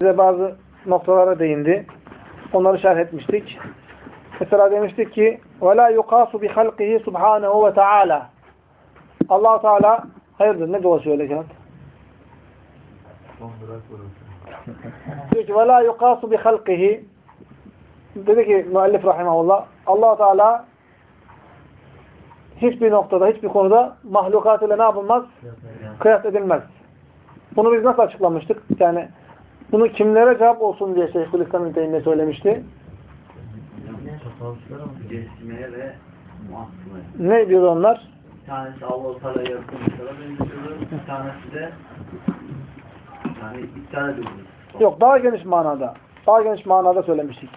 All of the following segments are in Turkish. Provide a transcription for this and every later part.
Bize bazı noktalara değindi. Onları şerh etmiştik. Mesela demiştik ki وَلَا يُقَاسُ بِخَلْقِهِ سُبْحَانَهُ وَتَعَالَى allah Teala hayırdır ne dolaşıyor öyle kağıt? Diyor ki وَلَا يُقَاسُ بِخَلْقِهِ Dedi ki müellif rahimahullah allah Teala hiçbir noktada, hiçbir konuda mahlukat ile ne yapılmaz? Kıyas edilmez. Bunu biz nasıl açıklamıştık? Yani bunu kimlere cevap olsun diye Şeyhülislam'ın teyinde söylemişti. Ne diyordu onlar? Bir tanesi Allah-u Teala yaratılmışlara benziyordu. Bir tanesi de yani iptal ediyordu. Yok daha geniş manada. Daha geniş manada söylemiştik.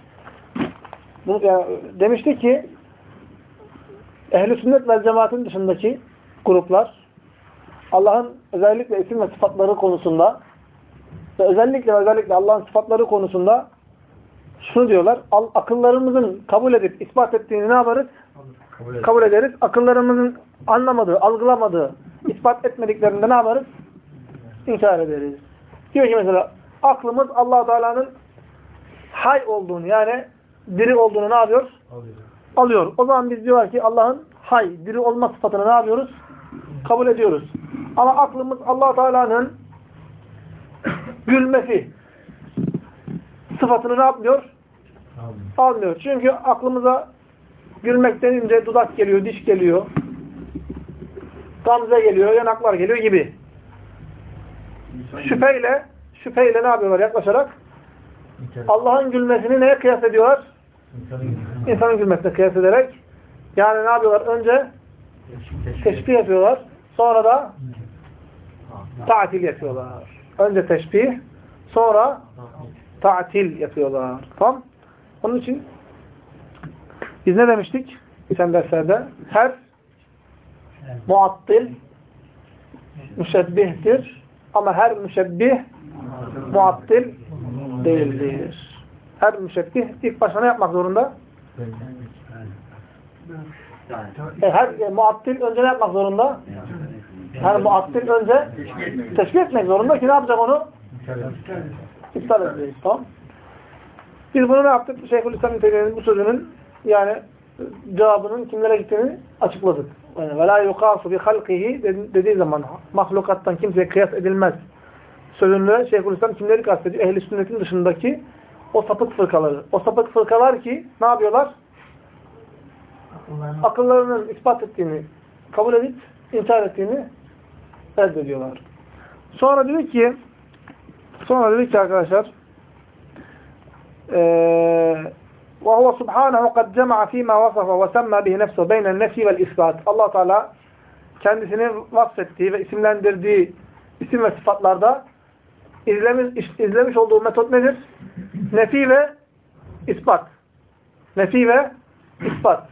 Bunu, yani, demiştik ki ehl sünnet ve cemaatin dışındaki gruplar Allah'ın özellikle isim ve sıfatları konusunda ve özellikle özellikle Allah'ın sıfatları konusunda şunu diyorlar. Akıllarımızın kabul edip ispat ettiğini ne yaparız? Kabul, kabul ederiz. Akıllarımızın anlamadığı, algılamadığı, ispat etmediklerinde ne yaparız? İnkar ederiz. Diyor ki mesela aklımız allah Teala'nın hay olduğunu yani diri olduğunu ne yapıyor? Alıyor. Alıyor. O zaman biz diyorlar ki Allah'ın hay, diri olma sıfatını ne yapıyoruz? Kabul ediyoruz. Ama aklımız allah Teala'nın gülmesi sıfatını ne yapmıyor? Almıyor. Çünkü aklımıza gülmek denince dudak geliyor, diş geliyor, gamze geliyor, yanaklar geliyor gibi. Şüpheyle, şüpheyle ne yapıyorlar yaklaşarak? Allah'ın gülmesini neye kıyas ediyorlar? İnsanın gülmesine kıyas ederek. Yani ne yapıyorlar? Önce teşbih yapıyorlar. Sonra da tatil yapıyorlar. Önce teşbih, sonra tatil yapıyorlar. Tamam? Onun için biz ne demiştik? Geçen derslerde her muattil müşebbihtir. Ama her müşebbih muattil değildir. Her müşebbih ilk başta ne yapmak zorunda? E, her e, muattil önce ne yapmak zorunda? Her muattil önce teşbih etmek zorunda ki ne yapacak onu? İptal edeceğiz. Tamam. Biz bunu ne yaptık? Şeyhülislam Niteliğinin bu sözünün yani cevabının kimlere gittiğini açıkladık. Yani وَلَا يُقَاسُ بِخَلْقِهِ dediği zaman mahlukattan kimseye kıyas edilmez. Sözünde Şeyhülislam kimleri kastediyor? Ehl-i sünnetin dışındaki o sapık fırkaları. O sapık fırkalar ki ne yapıyorlar? Akıllarının ispat ettiğini kabul edip inkar ettiğini reddediyorlar. Sonra dedi ki sonra dedi ki arkadaşlar وهو سبحانه قد جمع فيما وصف وسمى به نفسه بين النفي والإثبات Allah Teala kendisini vasfettiği ve isimlendirdiği isim ve sıfatlarda izlemiş, izlemiş olduğu metot nedir? Nefi ve ispat. Nefi ve ispat.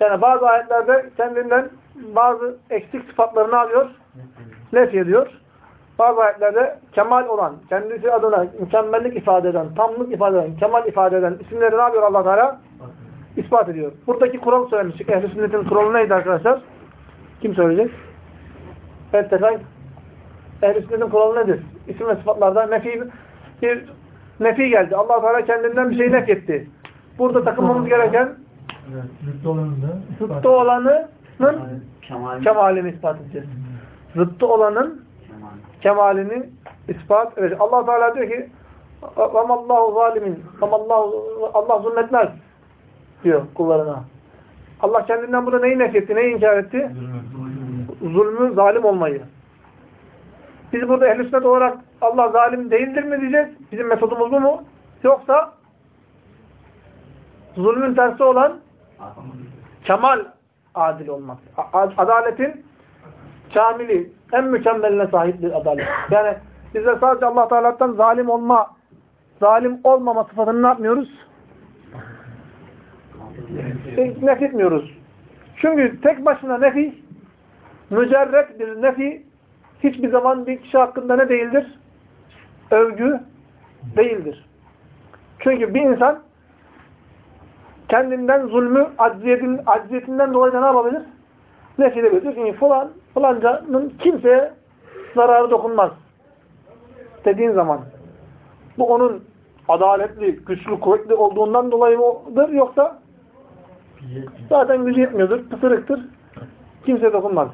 Yani bazı ayetlerde kendinden bazı eksik sıfatlarını alıyor, nefi ediyor. Bazı ayetlerde kemal olan, kendisi adına mükemmellik ifade eden, tamlık ifade eden, kemal ifade eden isimleri ne yapıyor allah Teala? İspat ediyor. Buradaki kural söylemiştik. Ehl-i sünnetin kuralı neydi arkadaşlar? Kim söyleyecek? Evet Tefek. Ehl-i sünnetin kuralı nedir? İsim ve sıfatlarda nefi, bir nefi geldi. allah Teala kendinden bir şey nefyetti. Burada takılmamız gereken Zıttı olanın zıttı olanının kemalini ispat edeceğiz. Zıttı olanın kemalini ispat edecek. Allah Teala diyor ki "Vamallahu zalimin." Vamallahu Allah zulmetmez diyor kullarına. Allah kendinden burada neyi nefetti, neyi inkar etti? Zulmü, zalim olmayı. Biz burada ehl sünnet olarak Allah zalim değildir mi diyeceğiz? Bizim metodumuz bu mu? Yoksa zulmün tersi olan kemal adil olmak. Adaletin kamili, en mükemmeline sahip bir adalet. Yani bizler sadece Allah Teala'dan zalim olma, zalim olmama sıfatını ne yapmıyoruz? Nefretmiyoruz. Çünkü tek başına nefi, mücerret bir nefi, hiçbir zaman bir kişi hakkında ne değildir? Övgü değildir. Çünkü bir insan kendinden zulmü, acziyetin, acziyetinden dolayı ne yapabilir? Nefret edebilir. Falan, falancanın kimseye zararı dokunmaz. Dediğin zaman Bu onun adaletli, güçlü, kuvvetli olduğundan dolayı mıdır yoksa zaten gücü yetmiyordur, pısırıktır. Kimse dokunmaz.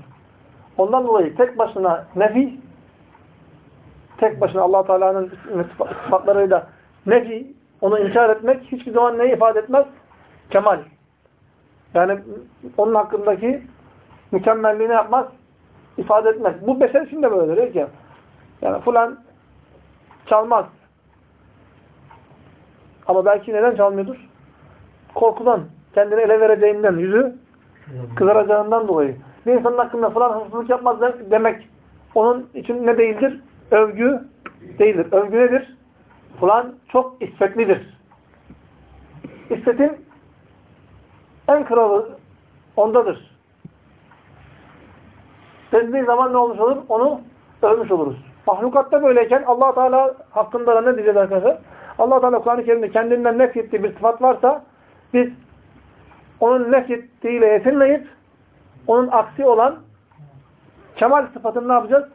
Ondan dolayı tek başına nefi, tek başına allah Teala'nın sıfatlarıyla nefi, onu inkar etmek hiçbir zaman ne ifade etmez? Kemal. Yani onun hakkındaki mükemmelliğini yapmaz, ifade etmez. Bu beşer için de. Değil ki? Yani fulan çalmaz. Ama belki neden çalmıyordur? Korkudan, kendini ele vereceğinden, yüzü kızaracağından dolayı. Bir insanın hakkında falan hırsızlık yapmaz demek onun için ne değildir? Övgü değildir. Övgü nedir? Falan çok iffetlidir. İffetin en kralı ondadır. Dediği zaman ne olmuş olur? Onu övmüş oluruz. Mahlukatta böyleyken allah Teala hakkında da ne diyeceğiz arkadaşlar? allah Teala Kur'an-ı Kerim'de kendinden nefrettiği bir sıfat varsa biz onun nefrettiğiyle yetinmeyip onun aksi olan kemal sıfatını ne yapacağız?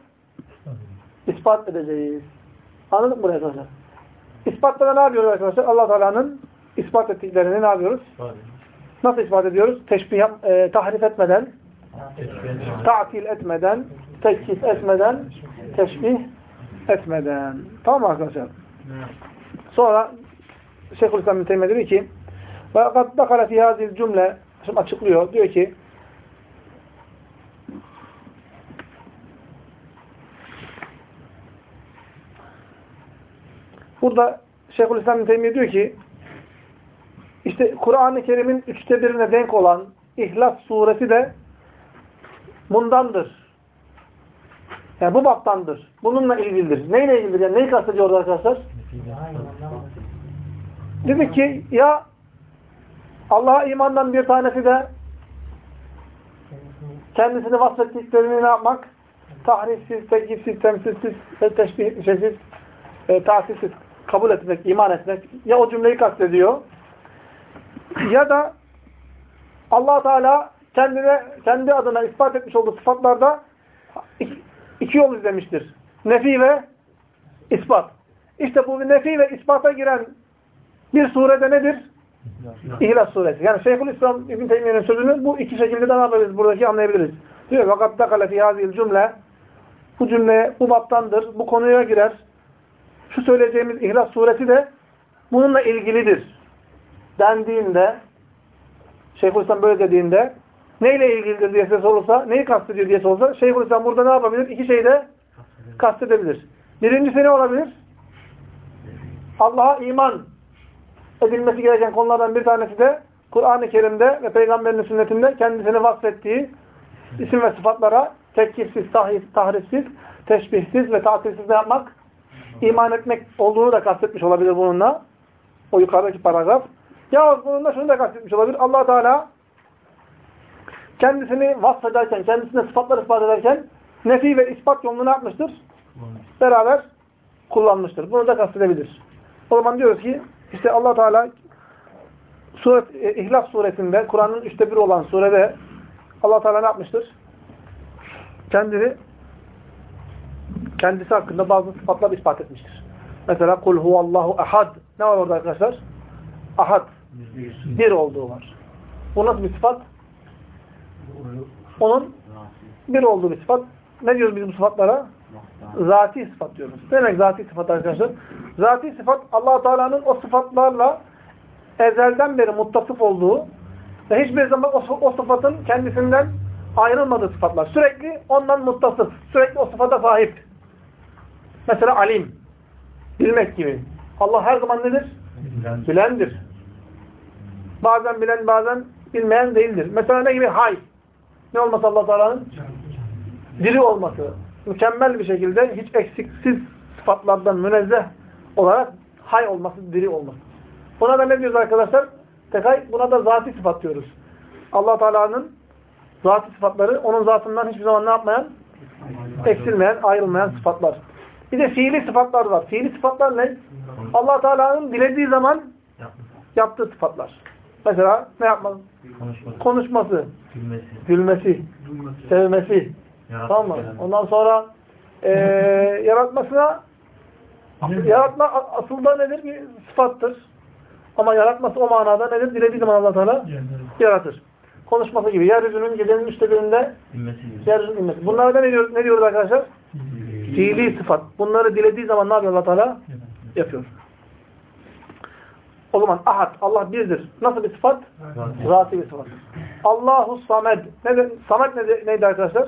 İspat edeceğiz. Anladık mı buraya arkadaşlar? İspatta da ne yapıyoruz arkadaşlar? allah Teala'nın ispat ettiklerini ne yapıyoruz? Nasıl ifade ediyoruz? Teşbih, e, tahrif etmeden, ta'til etmeden, teşkis etmeden, teşbih etmeden. Tamam arkadaşlar. Sonra Şeyhülislam bin Teymiye dedi ki ve kad dakale fi hazil cümle şimdi açıklıyor. Diyor ki Burada Şeyhülislam bin Teymiye diyor ki işte Kur'an-ı Kerim'in üçte birine denk olan İhlas suresi de bundandır. Yani bu baptandır. Bununla ilgilidir. Neyle ilgilidir? Yani neyi kastediyor orada arkadaşlar? Dedi ki ya Allah'a imandan bir tanesi de kendisini vasfettiklerini ne yapmak? Tahrifsiz, tekifsiz, temsilsiz, teşbih, şeysiz, e, tahsilsiz kabul etmek, iman etmek. Ya o cümleyi kastediyor ya da allah Teala kendine, kendi adına ispat etmiş olduğu sıfatlarda iki, iki yol izlemiştir. Nefi ve ispat. İşte bu nefi ve ispata giren bir surede nedir? İhlas suresi. Yani Şeyhülislam İbn Teymiye'nin sözünü bu iki şekilde de yapabiliriz? Buradaki anlayabiliriz. Diyor vakat dakale fi hazil cümle bu cümle bu baptandır. Bu konuya girer. Şu söyleyeceğimiz İhlas suresi de bununla ilgilidir. Dendiğinde Şeyhülislam böyle dediğinde neyle ilgilidir diye size sorulsa, neyi kastediyor diye sorulsa Şeyhülislam burada ne yapabilir? İki şeyi de kastedebilir. Birincisi ne olabilir? Allah'a iman edilmesi gereken konulardan bir tanesi de Kur'an-ı Kerim'de ve Peygamberin sünnetinde kendisini vasfettiği isim ve sıfatlara tekkifsiz, tahrifsiz, teşbihsiz ve tatilsiz ne yapmak? iman etmek olduğunu da kastetmiş olabilir bununla. O yukarıdaki paragraf. Ya bununla şunu da kastetmiş olabilir. allah Teala kendisini vasfederken, kendisine sıfatlar ispat ederken nefi ve ispat yolunu yapmıştır? Beraber kullanmıştır. Bunu da kastedebilir. O zaman diyoruz ki işte allah Teala Suret, e, İhlas suresinde, Kur'an'ın üçte bir olan surede allah Teala ne yapmıştır? Kendini kendisi hakkında bazı sıfatlar ispat etmiştir. Mesela kul huvallahu ahad. Ne var orada arkadaşlar? Ahad. Bir olduğu var. Bu nasıl bir sıfat? Onun bir olduğu bir sıfat. Ne diyoruz biz bu sıfatlara? Zati sıfat diyoruz. Demek zati sıfat arkadaşlar? Zati sıfat allah Teala'nın o sıfatlarla ezelden beri muttasıf olduğu ve hiçbir zaman o, o sıfatın kendisinden ayrılmadığı sıfatlar. Sürekli ondan muttasıf. Sürekli o sıfata sahip. Mesela alim. Bilmek gibi. Allah her zaman nedir? Bilen. Bilendir. Bazen bilen bazen bilmeyen değildir. Mesela ne gibi? Hay. Ne olması allah Teala'nın? Diri olması. Mükemmel bir şekilde hiç eksiksiz sıfatlardan münezzeh olarak hay olması, diri olması. Buna da ne diyoruz arkadaşlar? Tekay, buna da zati sıfat diyoruz. allah Teala'nın zati sıfatları onun zatından hiçbir zaman ne yapmayan? Eksilmeyen, ayrılmayan sıfatlar. Bir de fiili sıfatlar var. Fiili sıfatlar ne? allah Teala'nın dilediği zaman yaptığı sıfatlar. Mesela ne yapması? Konuşması. Konuşması, Gülmesi. gülmesi, sevmesi. Tamam mı? Ondan sonra e, yaratmasına Yaratma aslında nedir? Bir sıfattır. Ama yaratması o manada nedir? Dilediği zaman allah Teala yaratır. Konuşması gibi. Yeryüzünün gecenin üçte birinde yeryüzünün inmesi. Bunlara ne diyoruz, ne diyoruz arkadaşlar? Fiili sıfat. Bunları dilediği zaman ne yapıyor allah Teala? Yapıyor. O zaman ahad. Allah birdir. Nasıl bir sıfat? Zati bir sıfat. Allahu samed. Ne, de- samed ne, neydi arkadaşlar?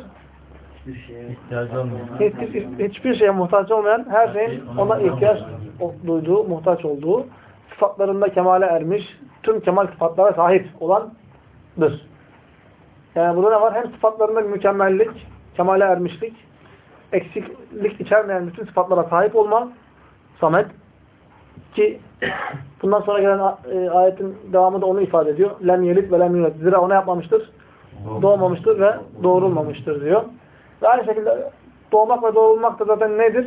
Hiçbir şeye İhtiyacı olmuyor. Hiç, hiç- hiçbir şeye muhtaç olmayan, her şeyin ona ihtiyaç duyduğu, muhtaç olduğu, sıfatlarında kemale ermiş, tüm kemal sıfatlara sahip olandır. Yani burada ne var? Hem sıfatlarında mükemmellik, kemale ermişlik, eksiklik içermeyen bütün sıfatlara sahip olma, Samet. Ki bundan sonra gelen e, ayetin devamı da onu ifade ediyor. Lem yelit ve lem yulet. Zira ona yapmamıştır, doğmamıştır ve doğrulmamıştır diyor. Ve aynı şekilde doğmak ve doğrulmak da zaten nedir?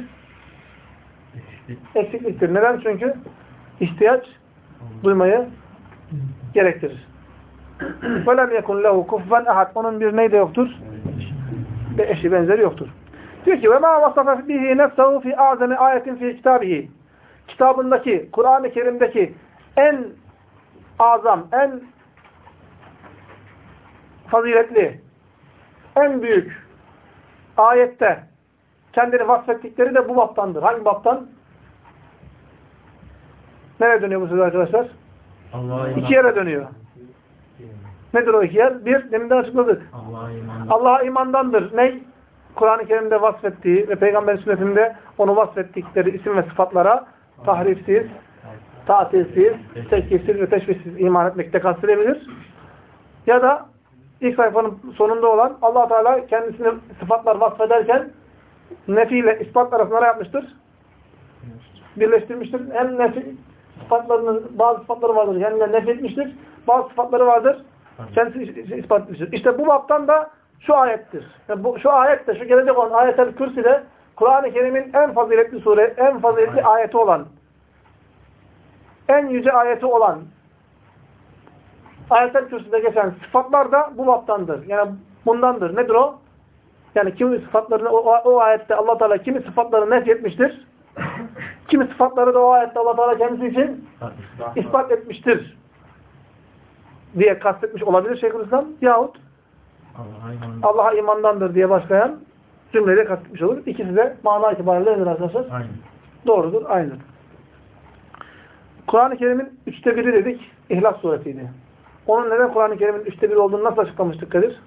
Eksikliktir. Neden? Çünkü ihtiyaç duymayı gerektirir. وَلَمْ يَكُنْ لَهُ كُفْوًا ahad. Onun bir neyde yoktur? Bir eşi benzeri yoktur. Diyor ki وَمَا وَصَفَ بِهِ نَفْسَهُ فِي اَعْزَمِ آيَةٍ فِي كِتَابِهِ Kitabındaki, Kur'an-ı Kerim'deki en azam, en faziletli, en büyük ayette kendini vasfettikleri de bu baptandır. Hangi baptan? Nereye dönüyor bu söz arkadaşlar? İki yere dönüyor. Nedir o iki yer? Bir, deminden açıkladık. Allah'a iman. Allah'a imandandır. Ne? Kur'an-ı Kerim'de vasfettiği ve Peygamber sünnetinde onu vasfettikleri isim ve sıfatlara tahrifsiz, tatilsiz, tekifsiz ve teşbihsiz iman etmekte kastedilebilir. Ya da ilk sayfanın sonunda olan allah Teala kendisini sıfatlar vasfederken nefi ile ispat arasında yapmıştır? Birleştirmiştir. Hem nefi sıfatlarının bazı sıfatları vardır. Kendine nefi etmiştir. Bazı sıfatları vardır. Kendisi ispat etmiştir. İşte bu baptan da şu ayettir. Yani bu, şu ayet de, şu gelecek olan ayetel kürsi de Kur'an-ı Kerim'in en faziletli sure, en faziletli ayeti olan, en yüce ayeti olan ayetel kürsüde geçen sıfatlar da bu baptandır. Yani bundandır. Nedir o? Yani kimi sıfatlarını o, o, ayette allah Teala kimi sıfatlarını nef etmiştir. Kimi sıfatları da o ayette allah Teala kendisi için ispat etmiştir diye kastetmiş olabilir Şeyhülislam yahut. Allah'a imandandır diye başlayan cümleyle kastetmiş olur. İkisi de mana itibariyle nedir arkadaşlar? Aynı. Doğrudur, aynı. Kur'an-ı Kerim'in üçte biri dedik, İhlas suresiydi. Onun neden Kur'an-ı Kerim'in üçte biri olduğunu nasıl açıklamıştık Kadir?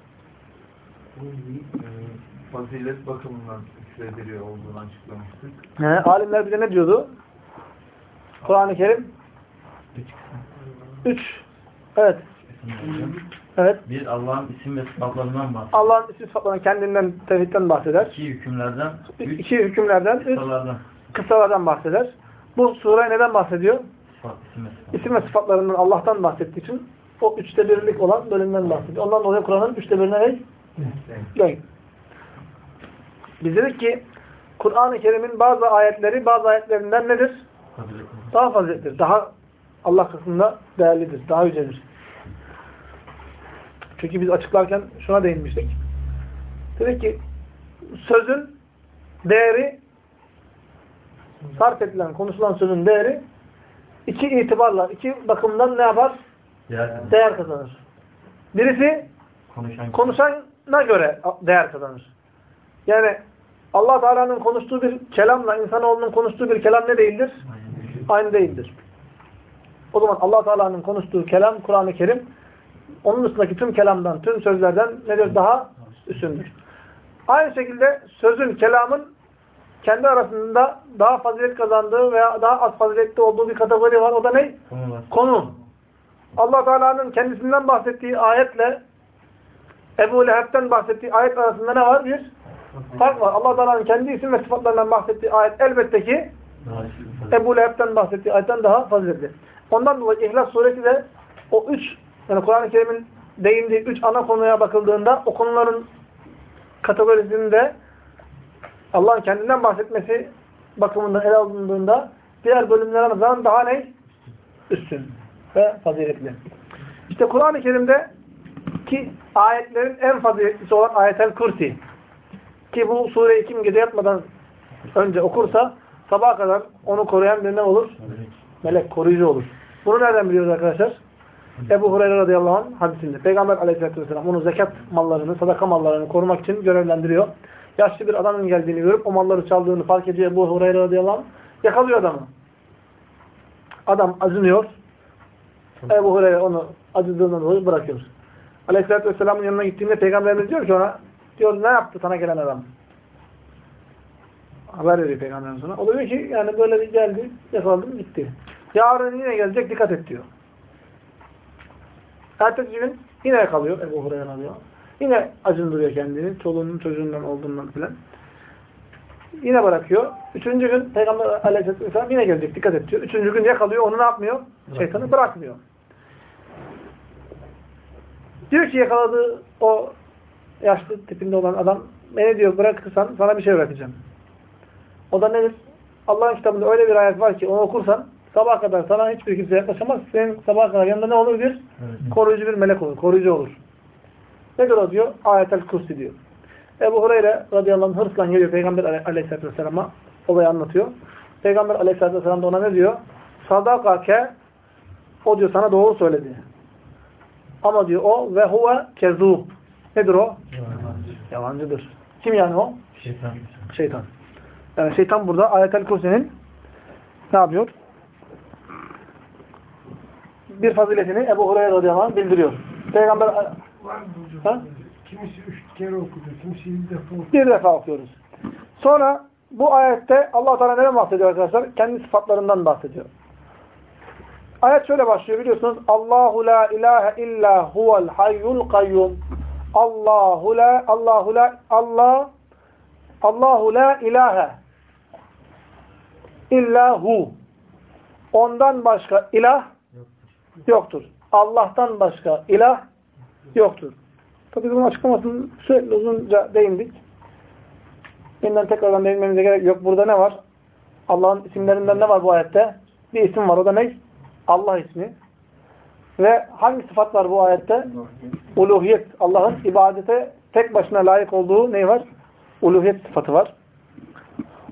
fazilet bakımından üçte biri olduğunu açıklamıştık. He, alimler bize ne diyordu? Kur'an-ı Kerim Üç. Evet. Evet. Bir Allah'ın isim ve sıfatlarından bahsediyor. Allah'ın isim sıfatlarından kendinden, tevhidden bahseder. İki hükümlerden, üç İki hükümlerden, üç kısalardan. bahseder. Bu sure neden bahsediyor? Sıfat, isim ve sıfat. İsim ve sıfatlarından Allah'tan bahsettiği için o üçte birlik olan bölümden bahsediyor. Ondan dolayı Kur'an'ın üçte birine ne? Denk. Biz dedik ki Kur'an-ı Kerim'in bazı ayetleri bazı ayetlerinden nedir? Daha fazilettir. Daha Allah katında değerlidir. Daha yücedir. Çünkü biz açıklarken şuna değinmiştik. Dedik ki sözün değeri sarf edilen, konuşulan sözün değeri iki itibarla, iki bakımdan ne yapar? Değer, Değer kazanır. Birisi konuşan konuşana göre değer kazanır. Yani Allah Teala'nın konuştuğu bir kelamla insanoğlunun konuştuğu bir kelam ne değildir? Aynı değildir. O zaman Allah Teala'nın konuştuğu kelam Kur'an-ı Kerim onun dışındaki tüm kelamdan, tüm sözlerden nedir? Daha üstündür. Aynı şekilde sözün, kelamın kendi arasında daha fazilet kazandığı veya daha az faziletli olduğu bir kategori var. O da ne? Konu. Konu. Allah Teala'nın kendisinden bahsettiği ayetle Ebu Leheb'ten bahsettiği ayet arasında ne var? Bir fark var. Allah Teala'nın kendi isim ve sıfatlarından bahsettiği ayet elbette ki. Ebu Leheb'ten bahsettiği ayetten daha faziletli. Ondan dolayı İhlas suresi de o üç, yani Kur'an-ı Kerim'in değindiği üç ana konuya bakıldığında o konuların kategorisinde Allah'ın kendinden bahsetmesi bakımından ele alındığında diğer bölümlere nazaran daha ne? Üstün ve faziletli. İşte Kur'an-ı Kerim'de ki ayetlerin en faziletlisi olan ayetel kursi ki bu sureyi kim gece yatmadan önce okursa sabaha kadar onu koruyan bir ne olur? Melek, koruyucu olur. Bunu nereden biliyoruz arkadaşlar? Ebu Hureyre radıyallahu anh hadisinde. Peygamber aleyhissalatü vesselam onu zekat mallarını, sadaka mallarını korumak için görevlendiriyor. Yaşlı bir adamın geldiğini görüp o malları çaldığını fark ediyor Ebu Hureyre radıyallahu anh. Yakalıyor adamı. Adam acınıyor. Ebu Hureyre onu acıdığından dolayı bırakıyor. Aleyhisselatü Vesselam'ın yanına gittiğinde Peygamberimiz diyor ki ona diyor ne yaptı sana gelen adam? Haber veriyor Peygamberimiz ona. O da diyor ki yani böyle bir geldi, yakaladım gitti. Yarın yine gelecek dikkat et diyor. Ertesi gün yine yakalıyor Ebu Hureyre alıyor. Yine acındırıyor kendini. Çoluğunun çocuğundan olduğundan filan. Yine bırakıyor. Üçüncü gün Peygamber aleyhisselatü vesselam yine gelecek dikkat et diyor. Üçüncü gün yakalıyor. Onu ne yapmıyor? Şeytanı bırakmıyor. Diyor ki yakaladığı o yaşlı tipinde olan adam beni diyor bırakırsan sana bir şey öğreteceğim. O da nedir? Allah'ın kitabında öyle bir ayet var ki onu okursan sabaha kadar sana hiçbir kimse yaklaşamaz. Senin sabaha kadar yanında ne olur? Bir koruyucu bir melek olur. Koruyucu olur. Nedir o diyor? Ayetel Kursi diyor. Ebu Hureyre radıyallahu anh hırsla geliyor Peygamber aleyhisselatü vesselam'a olayı anlatıyor. Peygamber aleyhisselatü vesselam da ona ne diyor? Sadakake o diyor sana doğru söyledi. Ama diyor o ve huve kezub. Nedir o? Yalancıdır. Kim yani o? Şeytan. Şeytan. Yani şeytan burada ayetel kursi'nin ne yapıyor? Bir faziletini Ebu Hureyre radıyallahu anh bildiriyor. Peygamber? Ha? Kimisi üç kere okudu, kimisi bir defa okudu. bir defa okuyoruz. Sonra bu ayette Allah Teala neden bahsediyor arkadaşlar? Kendi sıfatlarından bahsediyor. Ayet şöyle başlıyor biliyorsunuz. Allahu la ilahe illa huvel hayyul kayyum. Allahu la Allahu la Allah Allahu la ilahe illa hu. Ondan başka ilah yoktur. Allah'tan başka ilah yoktur. Tabii bunun açıklamasını sürekli uzunca değindik. Yeniden tekrardan değinmemize gerek yok. Burada ne var? Allah'ın isimlerinden ne var bu ayette? Bir isim var. O da ne? Allah ismi. Ve hangi sıfat var bu ayette? Uluhiyet. Allah'ın ibadete tek başına layık olduğu ne var? Uluhiyet sıfatı var.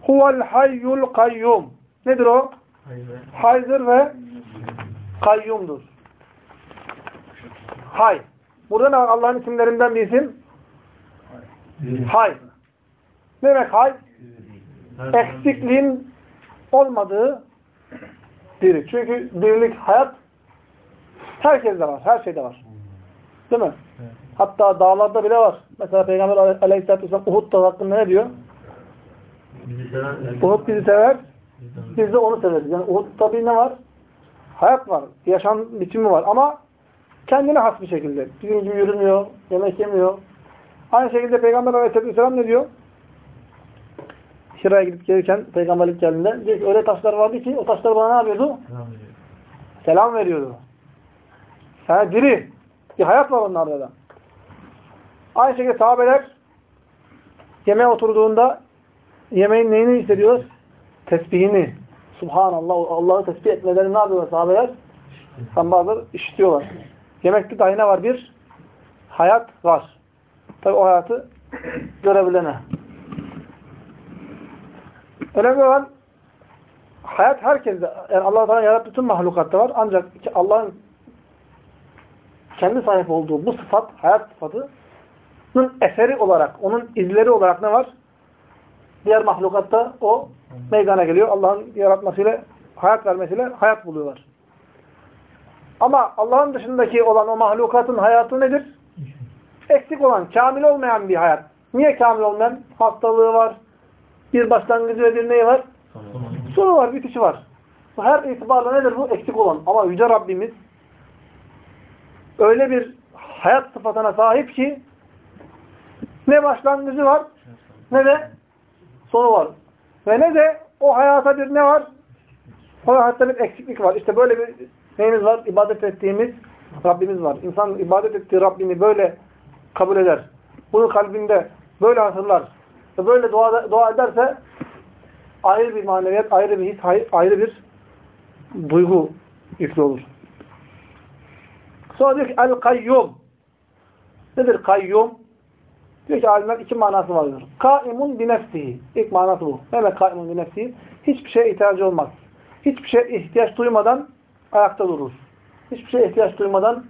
Huvel hayyul kayyum. Nedir o? Haydır ve kayyumdur. Hay. Burada ne? Allah'ın isimlerinden bir isim? Hay. Ne demek hay? Eksikliğin olmadığı diri. Çünkü dirilik, hayat herkeste var. Her şeyde var. Değil mi? Hatta dağlarda bile var. Mesela Peygamber aleyhisselatü vesselam Uhud dağı hakkında ne diyor? Bizi Uhud bizi sever, biz de onu severiz. Yani Uhud'da bir ne var? Hayat var. Yaşam biçimi var. Ama kendine has bir şekilde. Bizim gibi yürümüyor, yemek yemiyor. Aynı şekilde Peygamber aleyhisselatü vesselam ne diyor? Hira'ya gidip gelirken peygamberlik geldiğinde diyor ki öyle taşlar vardı ki o taşlar bana ne yapıyordu? Selam veriyordu. Yani diri. Bir hayat var onlarda da. Aynı şekilde sahabeler yemeğe oturduğunda yemeğin neyini hissediyorlar? Tesbihini. Subhanallah. Allah'ı tesbih etmelerini ne yapıyorlar sahabeler? Sen bazıları işitiyorlar. Yemekte dahi ne var? Bir hayat var. Tabi o hayatı görebilene. Önemli olan hayat herkeste. Yani Allah Teala yarattığı tüm mahlukatta var. Ancak Allah'ın kendi sahip olduğu bu sıfat, hayat sıfatının eseri olarak, onun izleri olarak ne var? Diğer mahlukatta o meydana geliyor. Allah'ın yaratmasıyla, hayat vermesiyle hayat buluyorlar. Ama Allah'ın dışındaki olan o mahlukatın hayatı nedir? Eksik olan, kamil olmayan bir hayat. Niye kamil olmayan? Hastalığı var, bir başlangıcı ve bir neyi var? Sonu var, bitişi var. Her itibarla nedir bu? Eksik olan. Ama Yüce Rabbimiz öyle bir hayat sıfatına sahip ki ne başlangıcı var ne de sonu var. Ve ne de o hayata bir ne var? O hayatta bir eksiklik var. İşte böyle bir neyimiz var? İbadet ettiğimiz Rabbimiz var. İnsan ibadet ettiği Rabbini böyle kabul eder. Bunu kalbinde böyle hatırlar. Ve böyle dua, dua ederse ayrı bir maneviyat, ayrı bir his, ayrı bir duygu yüklü olur. Sonra diyor ki el-kayyum. Nedir kayyum? Diyor ki alimler iki manası vardır. Kaimun binefsihi. İlk manası bu. Ne demek kaimun binefsihi? Hiçbir şeye ihtiyacı olmaz. Hiçbir şeye ihtiyaç duymadan ayakta durur. Hiçbir şeye ihtiyaç duymadan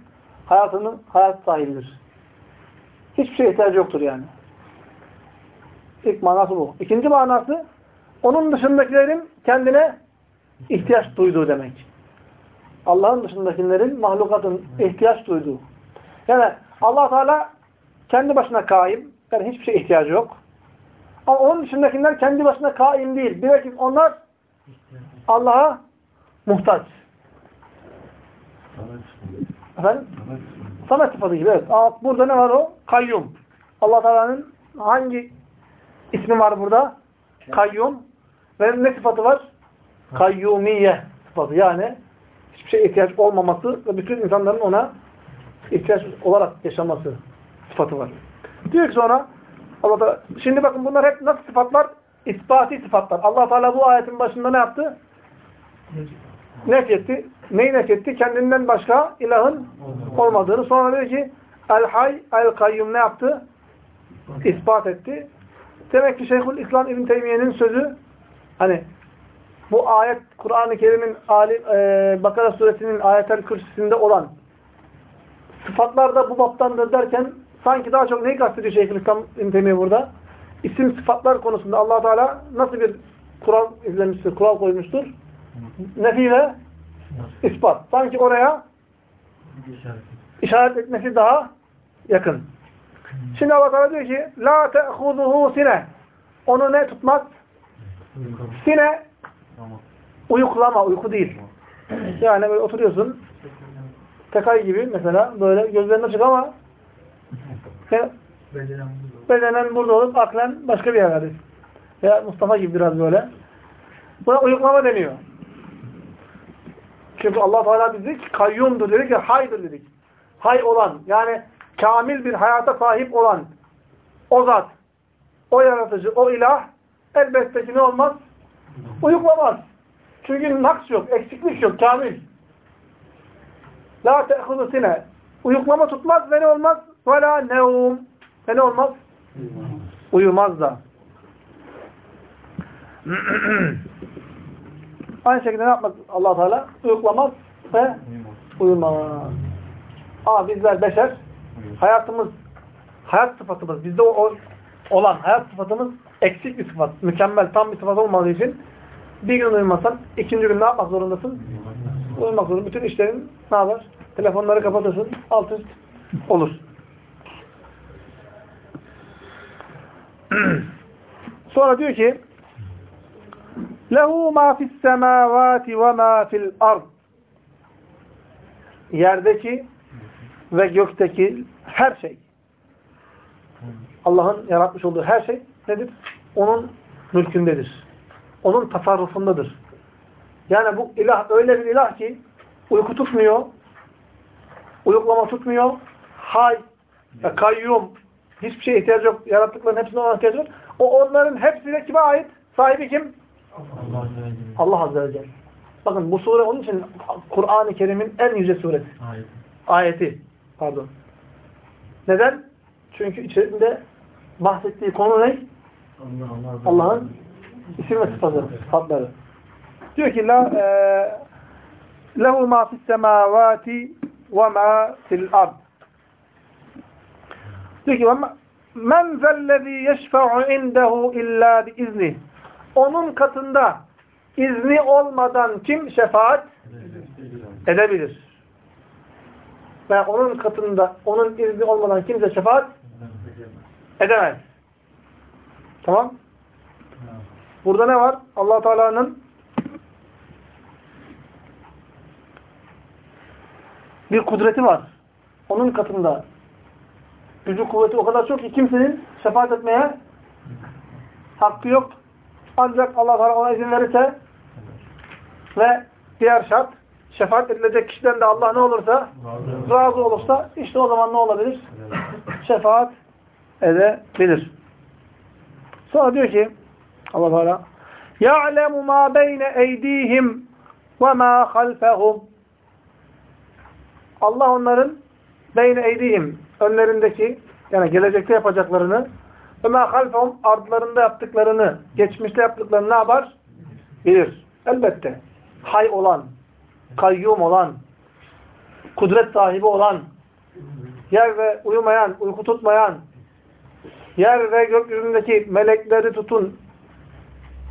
hayatının hayat sahibidir. Hiçbir şeye ihtiyacı yoktur yani. İlk manası bu. İkinci manası onun dışındakilerin kendine ihtiyaç duyduğu demek. Allah'ın dışındakilerin mahlukatın ihtiyaç duyduğu. Yani allah Teala kendi başına kaim. Yani hiçbir şeye ihtiyacı yok. Ama onun dışındakiler kendi başına kaim değil. Bilakis onlar Allah'a muhtaç. Efendim? Samet sıfatı gibi evet. Ama burada ne var o? Kayyum. allah Teala'nın hangi ismi var burada? Kayyum. Ve ne sıfatı var? Kayyumiye sıfatı. Yani hiçbir şeye ihtiyaç olmaması ve bütün insanların ona ihtiyaç olarak yaşaması sıfatı var. Diyor ki sonra Allah da şimdi bakın bunlar hep nasıl sıfatlar? İspati sıfatlar. Allah Teala bu ayetin başında ne yaptı? Nefyetti. Neyi nefyetti? Kendinden başka ilahın olmadığını. Sonra diyor ki El Hay, El Kayyum ne yaptı? İspat etti. Demek ki Şeyhül İslam İbn Teymiye'nin sözü hani bu ayet Kur'an-ı Kerim'in e, Bakara suresinin ayetel kürsüsünde olan sıfatlar da bu baptandır derken sanki daha çok neyi kastediyor Şeyhülislam İbn burada? İsim sıfatlar konusunda allah Teala nasıl bir kural izlemiştir, kural koymuştur? Nefi ve ispat. Sanki oraya işaret etmesi daha yakın. Şimdi Allah Teala diyor ki La te'huzuhu sine Onu ne tutmaz? Sine uyuklama, uyku değil. Yani böyle oturuyorsun tekay gibi mesela böyle gözlerin açık ama bedenen burada olup aklen başka bir yerdedir. Veya Mustafa gibi biraz böyle. Buna uyuklama deniyor. Çünkü Allah Teala bizi kayyumdur dedik ya haydır dedik. Hay olan yani kamil bir hayata sahip olan o zat, o yaratıcı, o ilah elbette ki ne olmaz? Uyuklamaz. Çünkü naks yok, eksiklik yok, kamil. La te'hudu sine. Uyuklama tutmaz ve ne olmaz? Ve la neum. Ve ne olmaz? Uyumaz da. Aynı şekilde ne yapmaz allah Teala? Uyuklamaz ve uyumaz. Ama bizler beşer, hayatımız, hayat sıfatımız, bizde o, olan hayat sıfatımız eksik bir sıfat. Mükemmel, tam bir sıfat olmadığı için bir gün uyumazsan ikinci gün ne yapmak zorundasın? Uyumak zorunda. Bütün işlerin ne yapar? Telefonları kapatırsın, alt üst olur. Sonra diyor ki Lehu ma fis semavati ve ma fil ard Yerdeki ve gökteki her şey Allah'ın yaratmış olduğu her şey nedir? Onun mülkündedir. Onun tasarrufundadır. Yani bu ilah öyle bir ilah ki uyku tutmuyor, uyuklama tutmuyor, hay, kayyum, hiçbir şeye ihtiyacı yok. Yarattıkların hepsine olan ihtiyacı var. O onların hepsi de kime ait? Sahibi kim? Allah Azze ve Celle. Bakın bu sure onun için Kur'an-ı Kerim'in en yüce suresi. Ayet. Ayeti. Pardon. Neden? Çünkü içerisinde bahsettiği konu ne? Allah'ın isim ve sıfatı, sıfatları. Diyor ki la e, lehu ma fis semavati ve ma fil ard. Diyor ki men zellezî yeşfe'u indehu illa biizni. Onun katında izni olmadan kim şefaat edebilir? Ve onun katında onun izni olmadan kimse şefaat edemez. Tamam? Burada ne var? allah Teala'nın bir kudreti var. Onun katında gücü kuvveti o kadar çok ki kimsenin şefaat etmeye hakkı yok. Ancak Allah Teala ona izin verirse ve diğer şart şefaat edilecek kişiden de Allah ne olursa razı olursa işte o zaman ne olabilir? Şefaat edebilir. Sonra diyor ki Allah Teala يَعْلَمُ مَا بَيْنَ اَيْد۪يهِمْ وَمَا خَلْفَهُمْ Allah onların beyne eydihim önlerindeki Yani gelecekte yapacaklarını ve halfehum ardlarında yaptıklarını, geçmişte yaptıklarını ne yapar? Bilir. Elbette. Hay olan, kayyum olan, kudret sahibi olan, yer ve uyumayan, uyku tutmayan, yer ve gökyüzündeki melekleri tutun,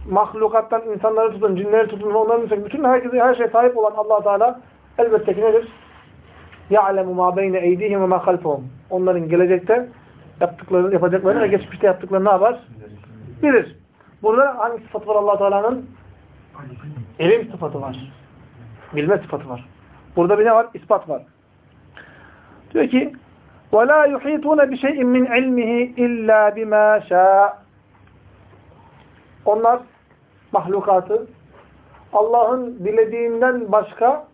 mahlukattan insanları tutun, cinleri tutun, onların bütün herkese her şey sahip olan allah Teala elbette ki nedir? يَعْلَمُ مَا بَيْنَ اَيْدِيهِمْ وَمَا خَلْفَهُمْ Onların gelecekte yaptıklarını, yapacaklarını ve geçmişte yaptıklarını ne yapar? Bilir. Burada hangi sıfat var allah Teala'nın? İlim sıfatı var. Bilme sıfatı var. Burada bir ne var? İspat var. Diyor ki وَلَا يُحِيطُونَ بِشَيْءٍ مِّنْ عِلْمِهِ اِلَّا بِمَا شَاءَ Onlar mahlukatı Allah'ın dilediğinden başka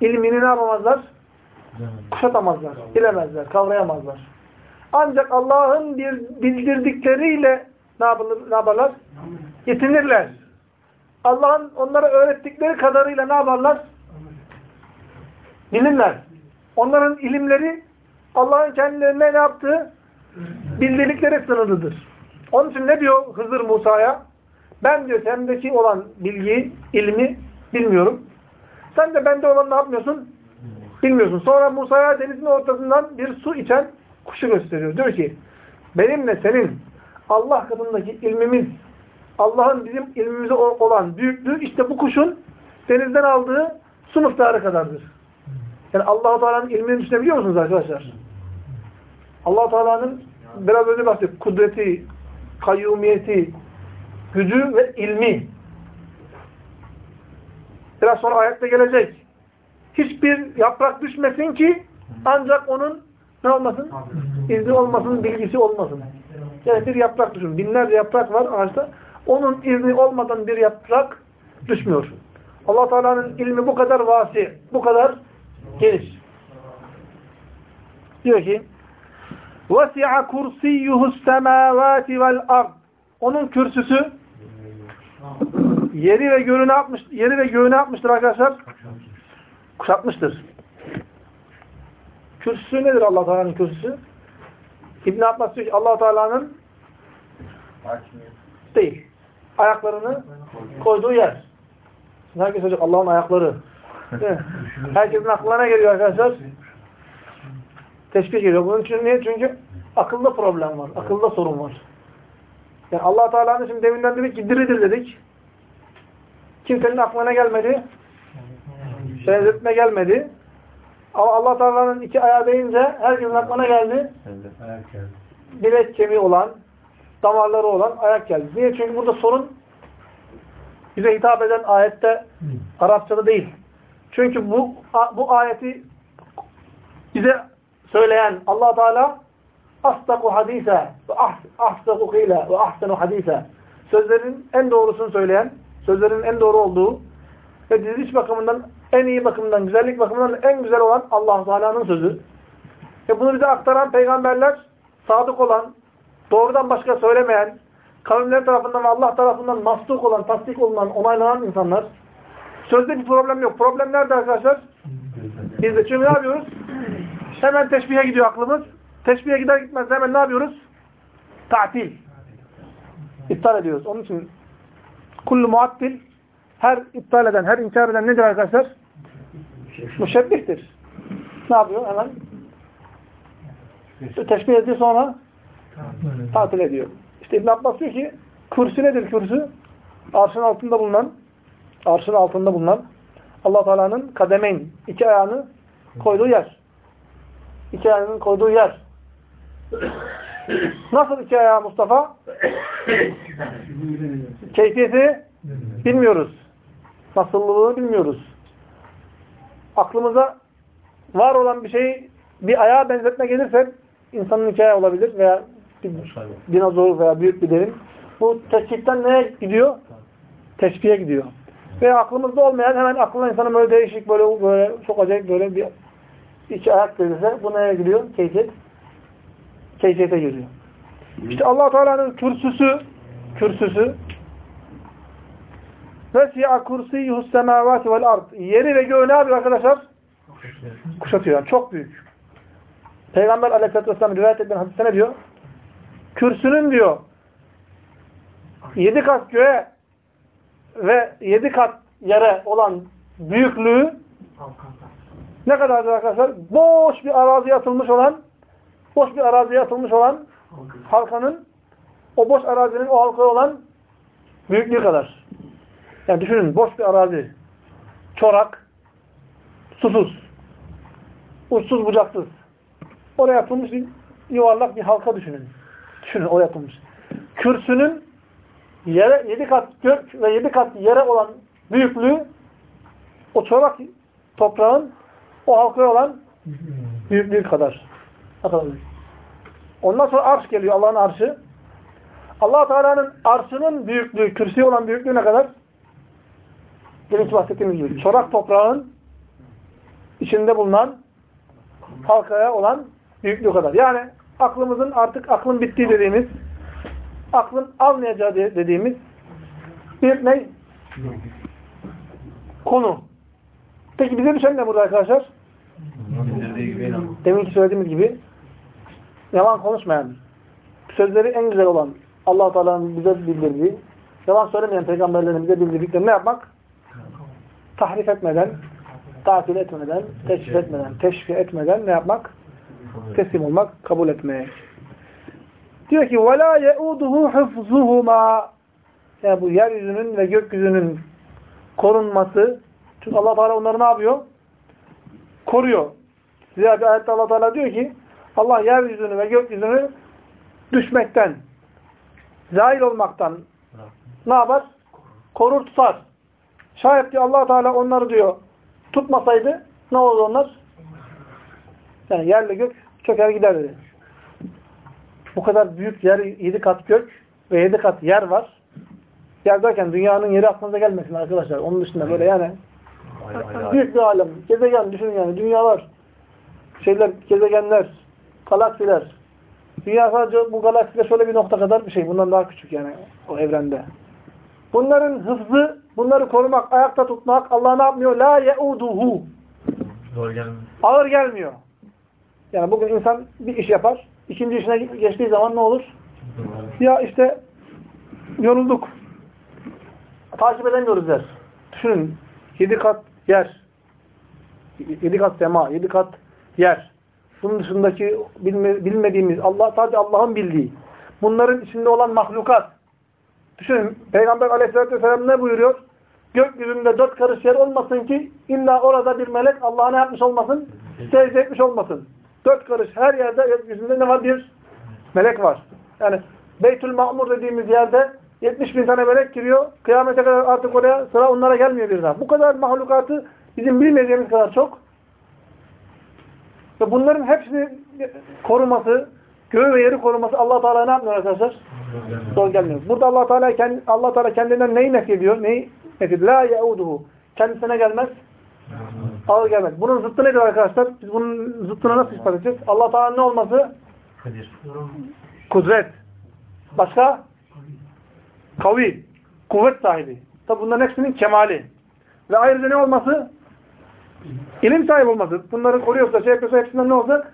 ilmini ne yapamazlar? Kuşatamazlar, bilemezler, kavrayamazlar. Ancak Allah'ın bildirdikleriyle ne, yapılır, ne yaparlar? Yetinirler. Allah'ın onlara öğrettikleri kadarıyla ne yaparlar? Bilirler. Onların ilimleri Allah'ın kendilerine ne yaptığı bildirdikleri sınırlıdır. Onun için ne diyor Hızır Musa'ya? Ben diyor sendeki olan bilgiyi, ilmi bilmiyorum. Sen de bende olan ne yapmıyorsun? Bilmiyorsun. Sonra Musa'ya denizin ortasından bir su içen kuşu gösteriyor. Diyor ki benimle senin Allah katındaki ilmimiz Allah'ın bizim ilmimize olan büyüklüğü işte bu kuşun denizden aldığı su miktarı kadardır. Yani allah Teala'nın ilmini düşünebiliyor musunuz arkadaşlar? allah Teala'nın biraz önce bahsettik. Kudreti, kayyumiyeti, gücü ve ilmi. Biraz sonra ayette gelecek Hiçbir yaprak düşmesin ki ancak onun ne olmasın? İzni olmasın, bilgisi olmasın. Yani bir yaprak düşün. Binlerce yaprak var ağaçta. Onun izni olmadan bir yaprak düşmüyor. allah Teala'nın ilmi bu kadar vasi, bu kadar geniş. Diyor ki وَسِعَ كُرْسِيُّهُ السَّمَاوَاتِ وَالْأَرْضِ Onun kürsüsü yeri ve göğü ne yapmış? Yeri ve göğü ne yapmıştır arkadaşlar? Kuşatmıştır. Kürsüsü nedir Allah Teala'nın kürsüsü? İbn Abbas diyor ki Allah Teala'nın değil. Ayaklarını koyduğu yer. Şimdi herkes söyleyecek Allah'ın ayakları. Herkesin aklına geliyor arkadaşlar? Teşbih geliyor. Bunun için niye? Çünkü akılda problem var. Akılda sorun var. Yani allah Teala'nın şimdi deminden dedik ki diridir dedik. Kimsenin aklına gelmedi. Benzetme gelmedi. Ama allah Teala'nın iki ayağı deyince herkesin aklına geldi. Bilek kemiği olan, damarları olan ayak geldi. Niye? Çünkü burada sorun bize hitap eden ayette Arapçada değil. Çünkü bu bu ayeti bize söyleyen allah Teala asdaku hadise ve ahsaku kıyla ve ahsenu hadise sözlerin en doğrusunu söyleyen, sözlerin en doğru olduğu ve diziliş bakımından en iyi bakımından, güzellik bakımından en güzel olan allah Teala'nın sözü. Ve bunu bize aktaran peygamberler sadık olan, doğrudan başka söylemeyen, kavimler tarafından ve Allah tarafından mastuk olan, tasdik olunan, onaylanan insanlar. Sözde bir problem yok. Problem nerede arkadaşlar? Biz de çünkü ne yapıyoruz? Hemen teşbihe gidiyor aklımız. Teşbihe gider gitmez hemen ne yapıyoruz? Ta'til. İptal ediyoruz. Onun için kullu muattil her iptal eden, her inkar eden nedir arkadaşlar? Müşebbihtir. Ne yapıyor? Hemen teşbih ediyor sonra tatil ediyor. İşte İbn Abbas diyor ki kürsü nedir kürsü? Arşın altında bulunan arşın altında bulunan Allah Teala'nın kademeyn iki ayağını koyduğu yer. İki ayağının koyduğu yer. Nasıl iki ayağı Mustafa? Keyfiyeti bilmiyoruz. Nasıllığını bilmiyoruz. Aklımıza var olan bir şeyi bir ayağa benzetme gelirse insanın ayağı olabilir veya bir dinozor veya büyük bir derin. Bu teşkitten neye gidiyor? Teşbihe gidiyor. Ve aklımızda olmayan hemen aklına insanın böyle değişik böyle böyle çok acayip böyle bir iki ayak gelirse bu neye gidiyor? Keyfiyet. Keyfiyete giriyor. İşte allah Teala'nın kürsüsü kürsüsü Vesi'a kursiyyuhus semavati vel ard. Yeri ve göğü ne yapıyor arkadaşlar? Kuşatıyor. Yani çok büyük. Peygamber aleyhissalatü vesselam rivayet edilen hadiste ne diyor? Kürsünün diyor yedi kat göğe ve yedi kat yere olan büyüklüğü ne kadardır arkadaşlar? Boş bir araziye atılmış olan boş bir araziye atılmış olan halkanın o boş arazinin o halkaya olan büyüklüğü kadar. Yani düşünün boş bir arazi. Çorak, susuz, uçsuz bucaksız. Oraya atılmış bir yuvarlak bir halka düşünün. Düşünün oraya atılmış. Kürsünün yere, yedi kat gök ve yedi kat yere olan büyüklüğü o çorak toprağın o halkaya olan büyüklüğü kadar. Büyük. Ondan sonra arş geliyor. Allah'ın arşı. allah Teala'nın arşının büyüklüğü, kürsüye olan büyüklüğü ne kadar? Deminki bahsettiğimiz gibi. Çorak toprağın içinde bulunan halkaya olan büyüklüğü kadar. Yani aklımızın artık aklın bittiği dediğimiz, aklın almayacağı dediğimiz bir ne? Konu. Peki bize düşen ne burada arkadaşlar? Deminki söylediğimiz gibi yalan konuşmayan, sözleri en güzel olan allah Teala'nın bize bildirdiği, yalan söylemeyen peygamberlerin bize bildirdiklerini ne yapmak? Tahrif etmeden, tatil etmeden, teşrif etmeden, teşvik etmeden ne yapmak? Teslim olmak, kabul etmek. Diyor ki وَلَا يَعُودُهُ حِفْظُهُمَا Yani bu yeryüzünün ve gökyüzünün korunması. Çünkü allah Teala onları ne yapıyor? Koruyor. Zira bir ayette allah Teala diyor ki Allah yeryüzünü ve gökyüzünü düşmekten, zahil olmaktan ne yapar? Korur tutar. Şayet ki allah Teala onları diyor tutmasaydı ne olur onlar? Yani yerle gök çöker gider dedi. Bu kadar büyük yer, yedi kat gök ve yedi kat yer var. Yer derken dünyanın yeri aklınıza gelmesin arkadaşlar. Onun dışında böyle yani büyük bir alem. Gezegen düşünün yani dünyalar, şeyler, gezegenler, galaksiler. Dünya sadece bu galakside şöyle bir nokta kadar bir şey. Bundan daha küçük yani o evrende. Bunların hıfzı, bunları korumak, ayakta tutmak Allah ne yapmıyor? La yeuduhu. Zor gelmiyor. Ağır gelmiyor. Yani bugün insan bir iş yapar. ikinci işine geçtiği zaman ne olur? Ya işte yorulduk. Takip edemiyoruz der. Düşünün. Yedi kat yer. Yedi kat sema. Yedi kat yer. Bunun dışındaki bilme, bilmediğimiz Allah sadece Allah'ın bildiği. Bunların içinde olan mahlukat. Düşünün. Peygamber aleyhissalatü vesselam ne buyuruyor? Gökyüzünde dört karış yer olmasın ki illa orada bir melek Allah'a ne yapmış olmasın? Secde etmiş olmasın. Dört karış her yerde gökyüzünde ne var? Bir melek var. Yani Beytül Ma'mur dediğimiz yerde 70 bin tane melek giriyor. Kıyamete kadar artık oraya sıra onlara gelmiyor bir daha. Bu kadar mahlukatı bizim bilmediğimiz kadar çok. Ve bunların hepsini koruması, göğü ve yeri koruması Allah Teala ne yapmıyor arkadaşlar? Zor gelmiyor. Burada Allah Teala kendi Allah Teala kendinden neyi nefyediyor? Neyi nefyediyor? La yauduhu. Kendisine gelmez. Ağır gelmez. Bunun zıttı nedir arkadaşlar? Biz bunun zıttını nasıl ispat edeceğiz? Allah Teala ne olması? Kadir. Kudret. Başka? Kavi. Kuvvet sahibi. Tabi bunların hepsinin kemali. Ve ayrıca ne olması? İlim sahibi olması. Bunları koruyorsa, şey yapıyorsa hepsinden ne olacak?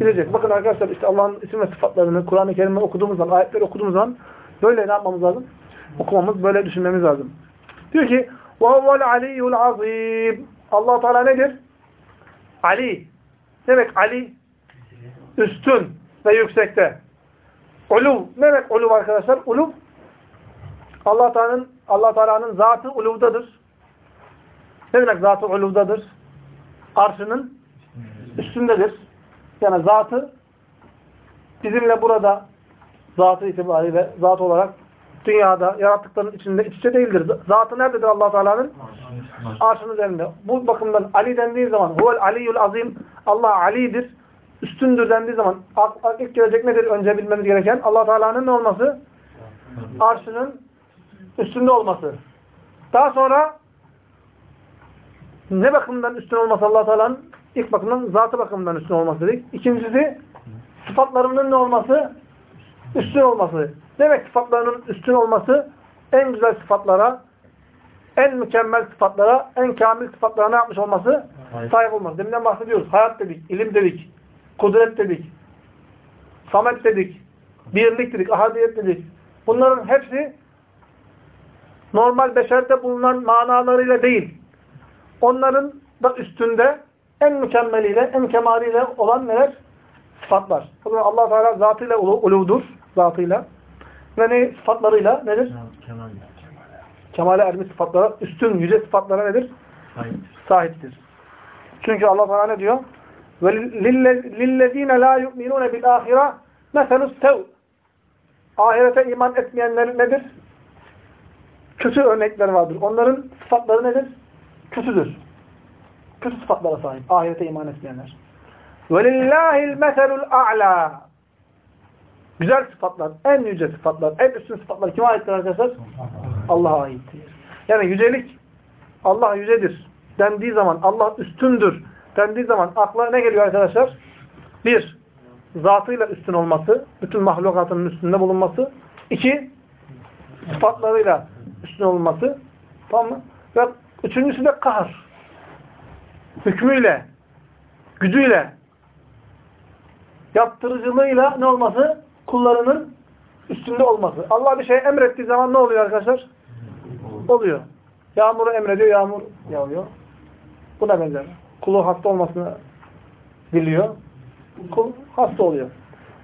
Bilecek. Bakın arkadaşlar işte Allah'ın isim ve sıfatlarını Kur'an-ı Kerim'de okuduğumuz zaman, ayetleri okuduğumuz zaman böyle ne yapmamız lazım? Okumamız, böyle düşünmemiz lazım. Diyor ki وَهُوَ الْعَلِيُّ الْعَظِيمُ allah Teala nedir? Ali. Ne demek Ali? Üstün ve yüksekte. Uluv. Ne demek uluv arkadaşlar? Uluv Allah Teala'nın Allah Teala'nın zatı uluvdadır. Ne demek zatı uluvdadır? Arşının üstündedir. Yani zatı bizimle burada zatı itibariyle zat olarak dünyada yarattıklarının içinde iç içe değildir. Zatı nerededir Allah Teala'nın? Arşının üzerinde. Bu bakımdan Ali dendiği zaman huvel aliyyul azim Allah Ali'dir. Üstündür dendiği zaman ilk gelecek nedir? Önce bilmemiz gereken Allah Teala'nın ne olması? Arşının üstünde olması. Daha sonra ne bakımdan üstün olması Allah Teala'nın? İlk bakımdan zatı bakımından üstün olması dedik. İkincisi sıfatlarının ne olması? Üstün olması. Demek sıfatlarının üstün olması en güzel sıfatlara, en mükemmel sıfatlara, en kamil sıfatlara ne yapmış olması? Sahip olması. Deminden bahsediyoruz. Hayat dedik, ilim dedik, kudret dedik, samet dedik, birlik dedik, ahadiyet dedik. Bunların hepsi normal beşerde bulunan manalarıyla değil. Onların da üstünde en mükemmeliyle, en kemaliyle olan neler? Sıfatlar. Zaman allah Teala zatıyla ulu, uludur, zatıyla. Ve ne sıfatlarıyla nedir? Kemal. Kemale ermiş sıfatlara, üstün, yüce sıfatlara nedir? Sahiptir. Çünkü Allah Teala ne diyor? Ve lillezine la yu'minun bil ahire meselus sev. Ahirete iman etmeyenlerin nedir? Kötü örnekler vardır. Onların sıfatları nedir? Kötüdür. Kötü sıfatlara sahip. Ahirete iman etmeyenler. Lillahil meselul a'la. Güzel sıfatlar, en yüce sıfatlar, en üstün sıfatlar kime aittir arkadaşlar? Allah'a aittir. Yani yücelik Allah yücedir dendiği zaman, Allah üstündür dendiği zaman akla ne geliyor arkadaşlar? Bir, zatıyla üstün olması, bütün mahlukatının üstünde bulunması. İki, sıfatlarıyla üstün olması. Tamam mı? Ve üçüncüsü de kahır. Hükmüyle, gücüyle, yaptırıcılığıyla ne olması? Kullarının üstünde olması. Allah bir şey emrettiği zaman ne oluyor arkadaşlar? Oluyor. Yağmuru emrediyor, yağmur yağıyor. Buna benzer. Kulu hasta olmasını biliyor. Kul hasta oluyor.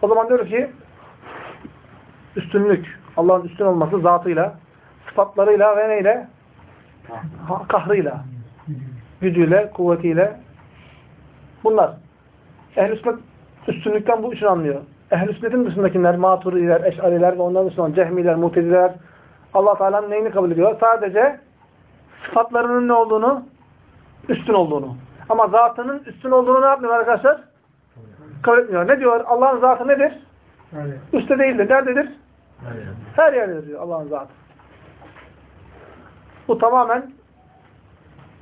O zaman diyoruz ki üstünlük, Allah'ın üstün olması zatıyla, sıfatlarıyla ve neyle? Kahrıyla, gücüyle, kuvvetiyle. Bunlar. Ehl-i sünnet üstünlükten bu için anlıyor. Ehl-i sünnetin dışındakiler, maturiler, eşariler ve onların dışında cehmiler, muteziler, Allah Teala'nın neyini kabul ediyor? Sadece sıfatlarının ne olduğunu, üstün olduğunu. Ama zatının üstün olduğunu ne yapmıyor arkadaşlar? Kabul etmiyor. Ne diyor? Allah'ın zatı nedir? Yani Üste değildir. Nerededir? Hayır. Her yerdedir diyor Allah'ın zatı. Bu tamamen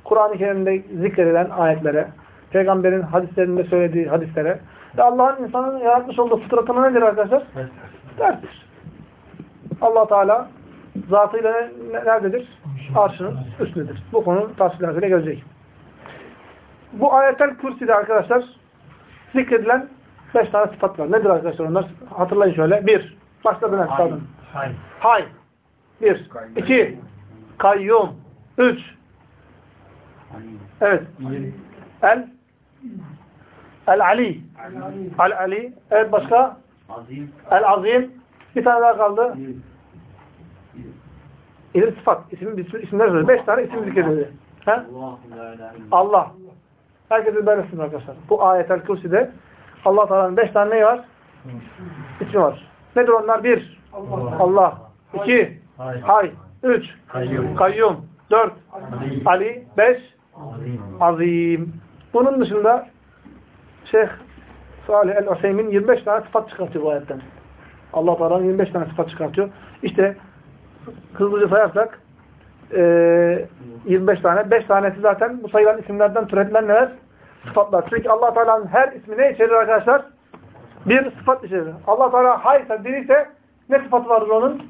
Kur'an-ı Kerim'de zikredilen ayetlere, Peygamberin hadislerinde söylediği hadislere ve Allah'ın insanın yaratmış olduğu fıtratına nedir arkadaşlar? Derstir. allah Teala zatıyla ne- ne- nerededir? Arşının üstündedir. Bu konu tafsilatıyla gelecek. Bu ayetel kürsüde arkadaşlar zikredilen beş tane sıfat var. Nedir arkadaşlar onlar? Hatırlayın şöyle. Bir. Başladı ben. Hayır. Hay. Bir. iki, Kayyum. Üç. Evet. El. El Ali. El Ali. Evet başka? Azim. El Azim. Bir tane daha kaldı. İlim sıfat. İsim, isim, isimler söylüyor. Beş tane isim zikredildi. He? Allahu la ilahe illallah. Allah. Herkesin böylesin arkadaşlar. Bu ayetel kürsüde Allah Teala'nın beş tane neyi var? İsmi var. Nedir onlar? Bir. Allah. Allah. İki. Hayır. Hay. Üç. Kayyum. Kayyum. Dört. Ali. Ali. Beş. Azim. Bunun dışında Şeyh Salih el-Useymin 25 tane sıfat çıkartıyor bu ayetten. Allah Teala'nın 25 tane sıfat çıkartıyor. İşte hızlıca sayarsak eee 25 tane. 5 tanesi zaten bu sayılan isimlerden türetilen neler? Sıfatlar. Çünkü Allah Teala'nın her ismi ne içerir arkadaşlar? Bir sıfat içerir. Allah Teala hayse, diriyse ne sıfatı vardır onun?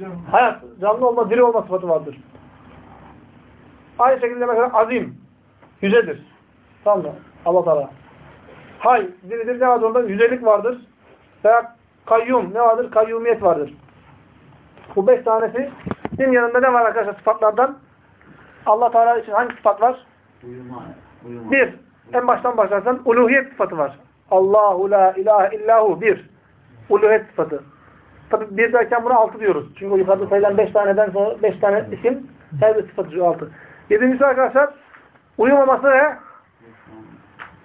canım. Hayat, canlı olma, diri olma sıfatı vardır. Aynı şekilde mesela azim, yücedir. Tamam mı? Allah Teala. Hay, diridir ne vardır orada? Yücelik vardır. Veya kayyum, ne vardır? Kayyumiyet vardır. Bu beş tanesinin yanında ne var arkadaşlar sıfatlardan? Allah Teala için hangi sıfat var? Uyuma. Uyuma. Bir, en baştan başlarsan uluhiyet sıfatı var. Allahu la ilahe illahu. Bir, uluhiyet sıfatı. Tabi bir derken buna altı diyoruz. Çünkü yukarıda sayılan beş taneden sonra beş tane isim her bir sıfatı şu altı. Yedincisi arkadaşlar uyumaması ve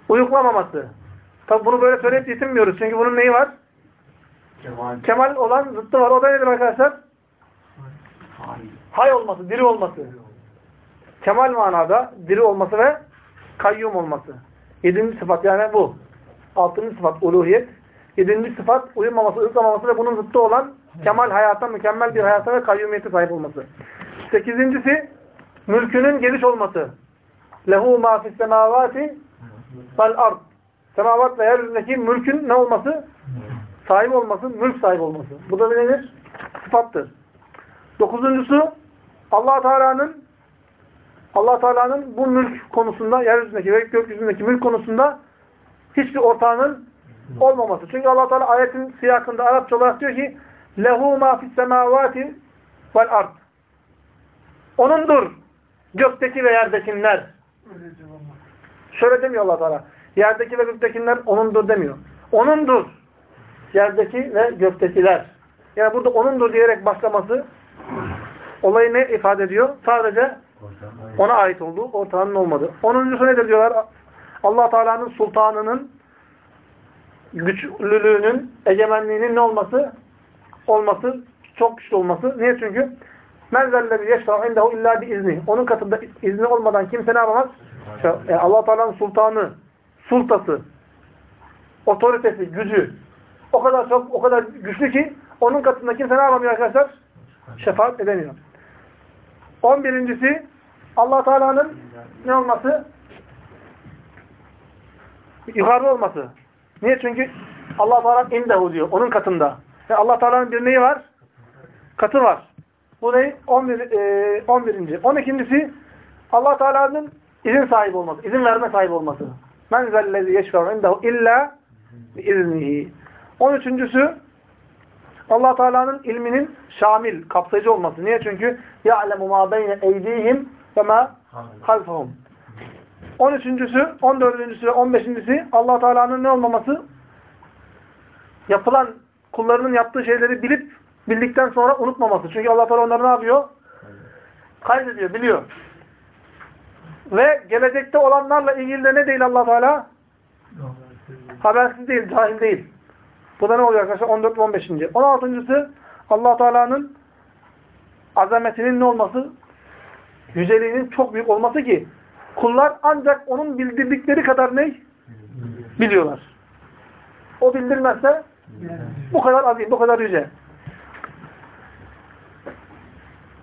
uyuklamaması. Tabi bunu böyle söyleyip yetinmiyoruz. Çünkü bunun neyi var? Kemal. Kemal olan zıttı var. O da nedir arkadaşlar? Hayır. Hay olması, diri olması. Kemal manada diri olması ve kayyum olması. Yedinci sıfat yani bu. Altıncı sıfat uluhiyet. Yedinci sıfat uyumaması, ıslamaması ve bunun zıttı olan kemal hayata, mükemmel bir hayata ve kayyumiyete sahip olması. Sekizincisi mülkünün geniş olması. Lehu ma fis semavati vel ard. Semavat ve yeryüzündeki mülkün ne olması? Sahip olması, mülk sahibi olması. Bu da nedir? Sıfattır. Dokuzuncusu allah Teala'nın allah Teala'nın bu mülk konusunda, yeryüzündeki ve gökyüzündeki mülk konusunda hiçbir ortağının olmaması. Çünkü Allah Teala ayetin siyakında Arapça olarak diyor ki lehu ma fis semavati vel ard. Onundur gökteki ve yerdekiler. Şöyle demiyor Allah Teala. Yerdeki ve göktekiler onundur demiyor. Onundur. Yerdeki ve göktekiler. Yani burada onundur diyerek başlaması olayı ne ifade ediyor? Sadece ona ait olduğu, ortağının olmadı. Onuncusu nedir diyorlar? allah Teala'nın sultanının güçlülüğünün, egemenliğinin ne olması? Olması, çok güçlü olması. Niye? Çünkü men zellebi yeşra'u indehu illa bi izni. Onun katında izni olmadan kimse ne yapamaz? E, allah Teala'nın sultanı, sultası, otoritesi, gücü o kadar çok, o kadar güçlü ki onun katında kimse ne yapamıyor arkadaşlar? Şefaat edemiyor. On birincisi allah Teala'nın ne olması? Yukarıda olması. Niye? Çünkü allah Teala indehu diyor. Onun katında. Ve allah Teala'nın bir neyi var? Katı var. Bu ne? 11. E, 11. 12.si allah Teala'nın izin sahibi olması. izin verme sahibi olması. Men zellezi yeşfe'u indehu illa biiznihi. 13.sü allah Teala'nın ilminin şamil, kapsayıcı olması. Niye? Çünkü ya'lemu ma beyne eydihim ve ma halfahum. 13.sü, 14.sü ve 15.si allah Teala'nın ne olmaması? Yapılan, kullarının yaptığı şeyleri bilip, bildikten sonra unutmaması. Çünkü allah Teala onları ne yapıyor? Kaydediyor, biliyor. Ve gelecekte olanlarla ilgili de ne değil allah Teala? Habersiz değil, cahil değil. Bu da ne oluyor arkadaşlar? 14 ve 15. 16.sı allah Teala'nın azametinin ne olması? Yüceliğinin çok büyük olması ki kullar ancak onun bildirdikleri kadar ne? Biliyorlar. O bildirmezse bu kadar azim, bu kadar yüce.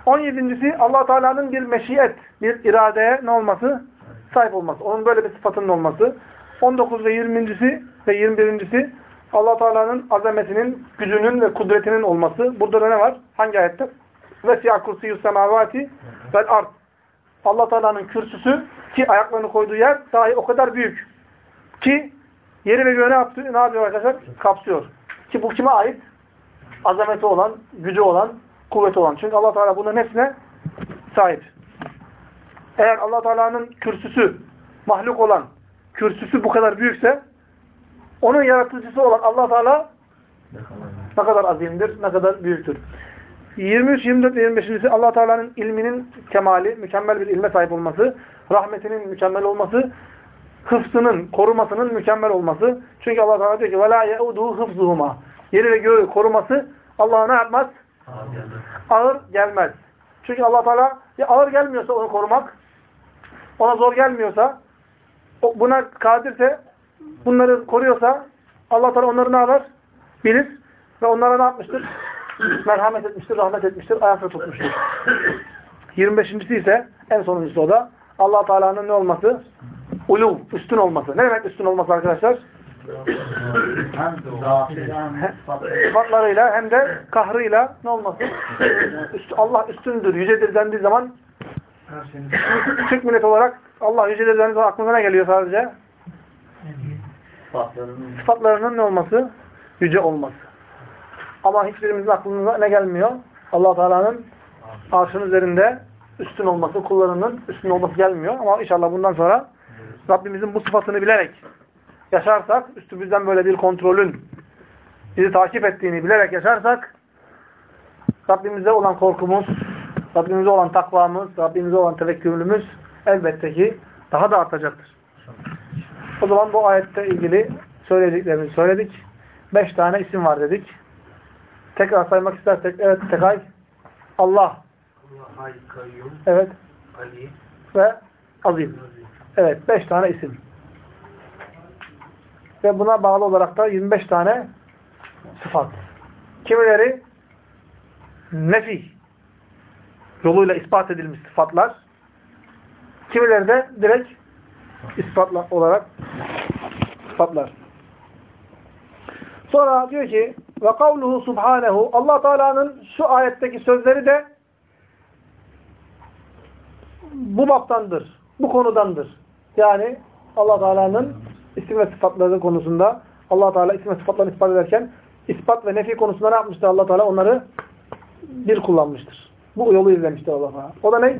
17.si allah Teala'nın bir meşiyet, bir iradeye ne olması? Sahip olması. Onun böyle bir sıfatının olması. 19 ve 20.si ve 21.si allah Teala'nın azametinin, gücünün ve kudretinin olması. Burada da ne var? Hangi ayette? Ve siyah kursiyyus semavati ard. allah Teala'nın kürsüsü ki ayaklarını koyduğu yer dahi o kadar büyük. Ki yeri ve göğü ne yapıyor? Ne yapıyor arkadaşlar? Kapsıyor. Ki bu kime ait? Azameti olan, gücü olan, kuvveti olan. Çünkü allah Teala bunların hepsine sahip. Eğer allah Teala'nın kürsüsü, mahluk olan, kürsüsü bu kadar büyükse onun yaratıcısı olan allah Teala ne kadar azimdir, ne kadar büyüktür. 23, 24 ve 25. allah Teala'nın ilminin kemali, mükemmel bir ilme sahip olması, rahmetinin mükemmel olması, hıfzının, korumasının mükemmel olması. Çünkü allah Teala diyor ki وَلَا يَعُدُهُ hıfzuhuma. Yeri ve göğü koruması Allah'a ne yapmaz? Ağır gelmez. Çünkü allah Teala ya ağır gelmiyorsa onu korumak, ona zor gelmiyorsa, buna kadirse, bunları koruyorsa allah Teala onları ne yapar? Bilir. Ve onlara ne yapmıştır? Merhamet etmiştir, rahmet etmiştir, ayakta tutmuştur. 25.si ise en sonuncusu o da allah Teala'nın ne olması? Uluv, üstün olması. Ne demek üstün olması arkadaşlar? Sıfatlarıyla hem de kahrıyla ne olması? Üst, Allah üstündür, yücedir dendiği zaman Türk milleti olarak Allah yücedir dendiği zaman aklına ne geliyor sadece? Sıfatlarının ne olması? Yüce olması. Ama hiçbirimizin aklına ne gelmiyor? allah Teala'nın arşın üzerinde üstün olması, kullarının üstün olması gelmiyor. Ama inşallah bundan sonra Rabbimizin bu sıfatını bilerek yaşarsak, üstümüzden böyle bir kontrolün bizi takip ettiğini bilerek yaşarsak, Rabbimize olan korkumuz, Rabbimize olan takvamız, Rabbimize olan tevekkülümüz elbette ki daha da artacaktır. O zaman bu ayette ilgili söyleyeceklerimizi söyledik. Beş tane isim var dedik. Tekrar saymak istersek, evet Tekay, Allah, kayyum, evet Ali, ve Azim. Evet, beş tane isim. Ve buna bağlı olarak da 25 tane sıfat. Kimileri nefi yoluyla ispat edilmiş sıfatlar. Kimileri de direkt ispatla olarak sıfatlar. Sonra diyor ki ve kavluhu subhanehu Allah Teala'nın şu ayetteki sözleri de bu baptandır. Bu konudandır. Yani Allah Teala'nın isim ve sıfatları konusunda allah Teala isim ve sıfatlarını ispat ederken ispat ve nefi konusunda ne yapmıştır allah Teala? Onları bir kullanmıştır. Bu yolu izlemiştir allah Teala. O da ne?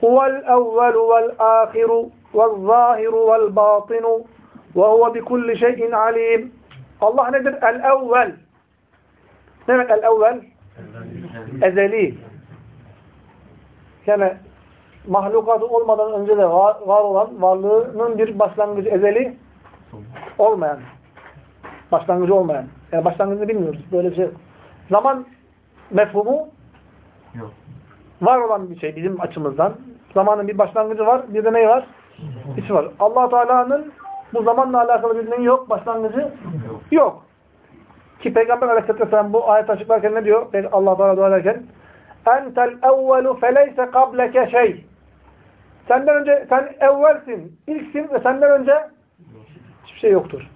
Huvel evvelu vel ahiru vel zahiru vel batinu ve huve bi kulli şeyin alim. Allah nedir? El evvel. Ne demek el evvel? Ezeli. Yani mahlukatı olmadan önce de var, var olan varlığının bir başlangıcı ezeli olmayan. Başlangıcı olmayan. Yani başlangıcını bilmiyoruz. Böyle bir şey. Zaman mefhumu Yok. var olan bir şey bizim açımızdan. Zamanın bir başlangıcı var. Bir de neyi var? İçi var. allah Teala'nın bu zamanla alakalı bir neyi yok? Başlangıcı Yok. yok. Ki Peygamber Aleyhisselatü Vesselam bu ayet açıklarken ne diyor? allah Teala dua ederken Entel evvelu feleyse kableke şey. Senden önce sen evvelsin, ilksin ve senden önce hiçbir şey yoktur.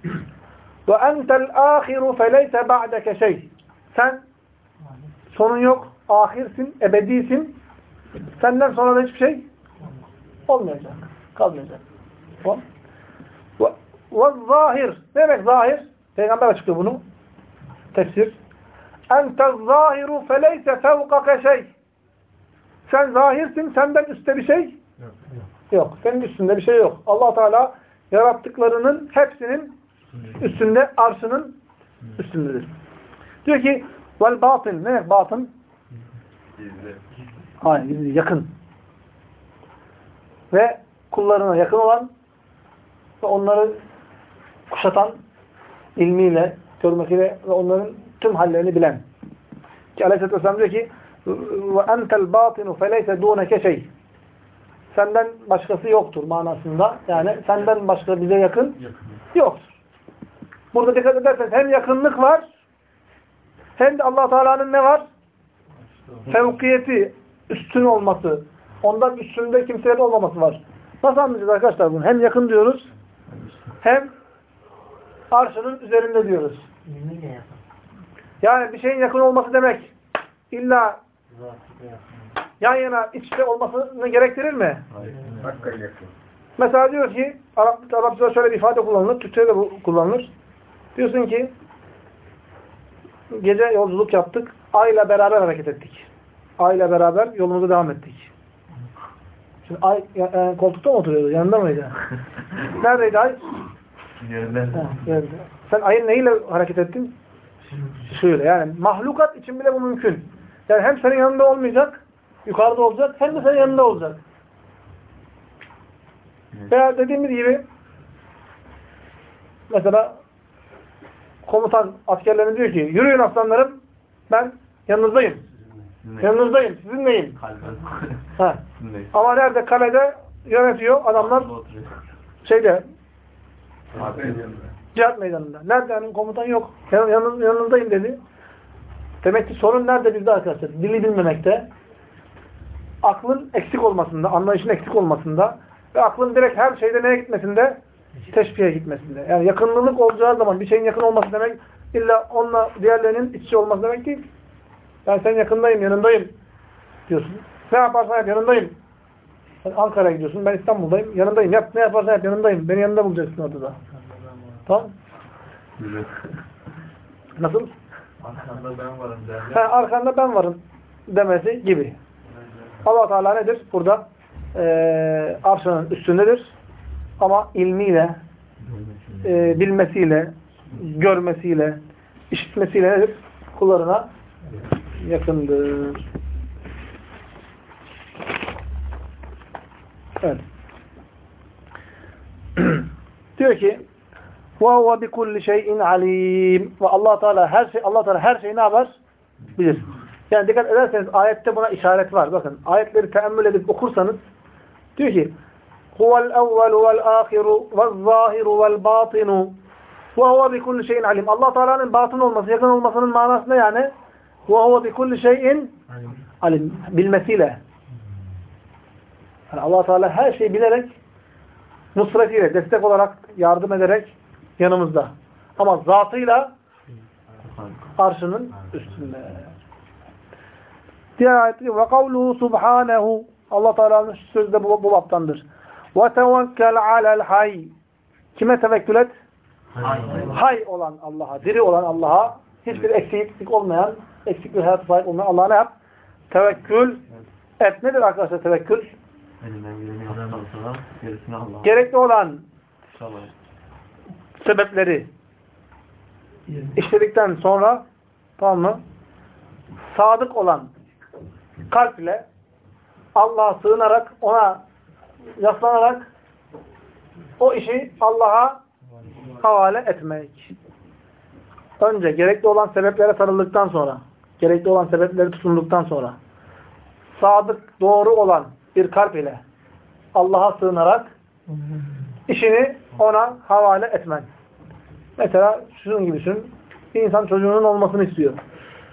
Ve entel ahiru feleyse ba'deke şey. Sen sonun yok, ahirsin, ebedisin. Senden sonra da hiçbir şey olmayacak, kalmayacak. Ve, zahir. Ne demek zahir? Peygamber açıklıyor bunu. Tefsir. Ente zahiru feleyse fevkake şey. Sen zahirsin, senden üstte bir şey Yok. yok. Senin üstünde bir şey yok. allah Teala yarattıklarının hepsinin üstünde, arşının üstündedir. Diyor ki vel batın. Ne demek batın? Gizli. Hayır, gizli, yakın. Ve kullarına yakın olan ve onları kuşatan ilmiyle, görmesiyle ve onların tüm hallerini bilen. Ki Aleyhisselatü Vesselam diyor ki وَاَنْتَ الْبَاطِنُ فَلَيْسَ دُونَكَ şey. Senden başkası yoktur manasında. Yani senden başka bize yakın yoktur. Burada dikkat ederseniz hem yakınlık var hem de allah Teala'nın ne var? Fevkiyeti, üstün olması. Ondan üstünde kimselerin olmaması var. Nasıl anlayacağız arkadaşlar bunu? Hem yakın diyoruz hem arşının üzerinde diyoruz. Yani bir şeyin yakın olması demek illa. Yan yana iç içe olmasını gerektirir mi? Hayır. Mesela diyor ki Arap, Arapçada şöyle bir ifade kullanılır. Türkçe'de de bu kullanılır. Diyorsun ki gece yolculuk yaptık. Ayla beraber hareket ettik. Ayla beraber yolumuza devam ettik. Şimdi ay ya- e, koltukta mı oturuyordu? Yanında mıydı? Neredeydi ay? Yerinde. Sen ayın neyle hareket ettin? Suyla. Yani mahlukat için bile bu mümkün. Yani hem senin yanında olmayacak, yukarıda olacak, hem de senin yanında olacak. Veya dediğimiz gibi mesela komutan askerlerine diyor ki yürüyün aslanlarım ben yanınızdayım. Yanınızdayım. Sizinleyim. Ha. Sizinleyiz. Ama nerede kalede yönetiyor adamlar şeyde cihat meydanında. Nerede yani komutan yok. Yan, yanın, yanınızdayım dedi. Demek ki sorun nerede bizde arkadaşlar? Dili bilmemekte. Aklın eksik olmasında, anlayışın eksik olmasında ve aklın direkt her şeyde neye gitmesinde? Teşbihe gitmesinde. Yani yakınlılık olacağı zaman bir şeyin yakın olması demek illa onunla diğerlerinin iç içe olması demek değil. Ben senin yakındayım, yanındayım diyorsun. Ne yaparsan yap yanındayım. Sen Ankara'ya gidiyorsun, ben İstanbul'dayım, yanındayım. Yap ne yaparsan yap yanındayım. Beni yanında bulacaksın orada da. Tamam. Nasıl? Arkanda ben varım Ha, derler. arkanda ben varım demesi gibi allah Teala nedir? Burada e, arşının üstündedir. Ama ilmiyle, e, bilmesiyle, görmesiyle, işitmesiyle nedir? Kullarına yakındır. Evet. Diyor ki ve huve bi kulli. Ve Allah Teala her şey Allah Teala her şeyi ne yapar? Bilir. Yani dikkat ederseniz ayette buna işaret var. Bakın ayetleri teemmül edip okursanız diyor ki huvel evvelu vel ahiru vel zahiru vel batinu ve huve şeyin alim. allah Teala'nın batın olması, yakın olmasının manası ne yani? Ve huve şeyin alim. Bilmesiyle. Yani allah Teala her şeyi bilerek nusretiyle, destek olarak, yardım ederek yanımızda. Ama zatıyla şey, arşının üstünde. Diğer ayette ve kavluhu subhanehu Allah Teala'nın sözü de bu, bu baptandır. Ve tevekkül alel hayy Kime tevekkül et? Hay olan Allah'a, diri olan Allah'a, hiçbir eksiklik olmayan, eksik bir hayata sahip olmayan Allah'a ne yap? Tevekkül et. Nedir arkadaşlar tevekkül? Gerekli olan sebepleri işledikten sonra tamam mı? Sadık olan kalp ile Allah'a sığınarak, ona yaslanarak o işi Allah'a havale etmek. Önce gerekli olan sebeplere sarıldıktan sonra, gerekli olan sebepleri tutunduktan sonra sadık, doğru olan bir kalp ile Allah'a sığınarak işini ona havale etmen. Mesela şunun gibi düşün. Bir insan çocuğunun olmasını istiyor.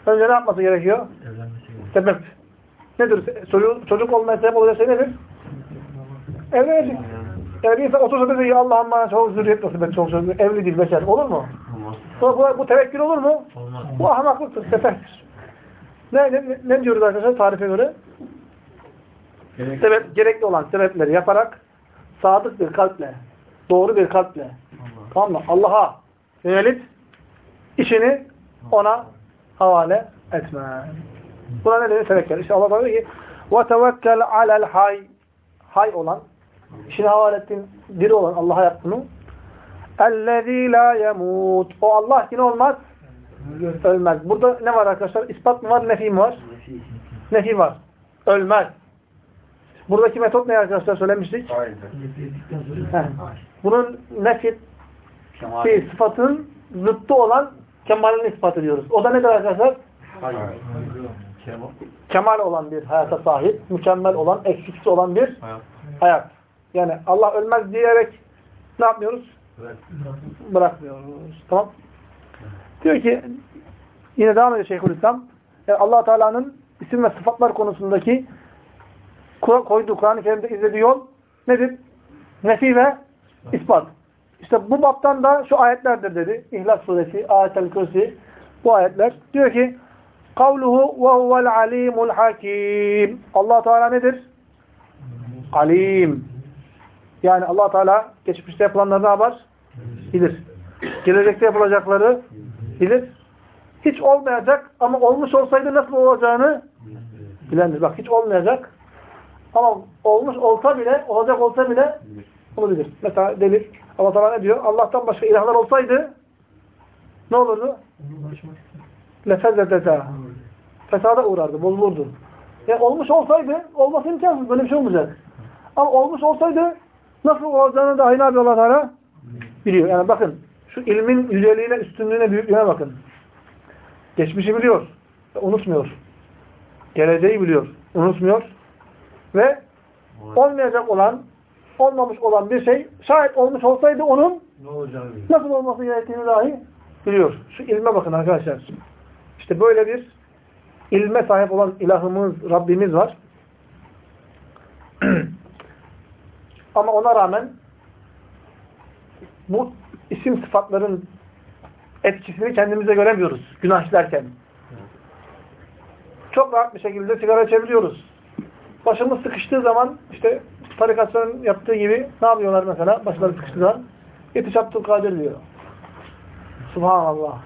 Önce ne yapması gerekiyor? Evlenmesi gerekiyor. Sebep. Nedir? Çocuk, çocuk olmaya sebep olacak şey nedir? Evlenecek. Yani bir insan otursa dese ki Allah'ım bana çok zürriyet nasip et, çok çok evli değil, beşer. Olur mu? Olmaz. Bu, bu, tevekkül olur mu? Olmaz. Bu ahmaklıktır, sefehtir. Ne, ne, ne diyoruz arkadaşlar tarife göre? Sebep, gerekli olan sebepleri yaparak sadık bir kalple, doğru bir kalple, tamam mı? Allah'a yönelip işini ona havale etme. Buna ne dedi? Tevekkül. İşte Allah diyor ki وَتَوَكَّلْ عَلَى الْحَيْ Hay olan, işini havale ettiğin diri olan Allah'a yap bunu. اَلَّذ۪ي لَا يَمُوتُ O Allah yine olmaz, ölmez. Burada ne var arkadaşlar? İspat mı var, nefi mi var? Nefi var. Ölmez. Buradaki metot ne arkadaşlar söylemiştik? Heh. Bunun nefi bir sıfatın zıttı olan kemalini ispat ediyoruz. O da nedir arkadaşlar? Kemal olan bir hayata sahip, mükemmel olan, eksiksiz olan bir Hayat. hayat. Yani Allah ölmez diyerek ne yapmıyoruz? Bırakmıyoruz. Tamam. Diyor ki yine devam ediyor Şeyhülislam. Yani allah Teala'nın isim ve sıfatlar konusundaki koyduğu Kur'an-ı Kerim'de izlediği yol nedir? Nefi ve ispat. İşte bu baptan da şu ayetlerdir dedi. İhlas suresi, ayetel kürsi bu ayetler. Diyor ki kavluhu ve huvel alimul hakim. allah Teala nedir? Alim. Yani allah Teala geçmişte yapılanları ne yapar? Bilir. Gelecekte yapılacakları bilir. Hiç olmayacak ama olmuş olsaydı nasıl olacağını bilendir. Bak hiç olmayacak ama olmuş olsa bile, olacak olsa bile bunu bilir. Mesela delil. Allah Teala ne diyor? Allah'tan başka ilahlar olsaydı ne olurdu? Lefezzedeta. Fesada uğrardı, bozulurdu. Yani olmuş olsaydı, olması imkansız. Böyle bir şey olmayacak. Ama olmuş olsaydı nasıl olacağını dahi ne yapıyor Allah Teala? Biliyor. Yani bakın, şu ilmin yüceliğine, üstünlüğüne, büyüklüğüne bakın. Geçmişi biliyor. Unutmuyor. Geleceği biliyor. Unutmuyor. Ve olmayacak olan, olmamış olan bir şey şayet olmuş olsaydı onun nasıl olması gerektiğini dahi biliyor. Şu ilme bakın arkadaşlar. İşte böyle bir ilme sahip olan ilahımız, Rabbimiz var. Ama ona rağmen bu isim sıfatların etkisini kendimize göremiyoruz günah işlerken. Çok rahat bir şekilde sigara içebiliyoruz. Başımız sıkıştığı zaman işte tarikatların yaptığı gibi ne yapıyorlar mesela başları sıkıştığı zaman? Yetiş Abdülkadir diyor. Subhanallah.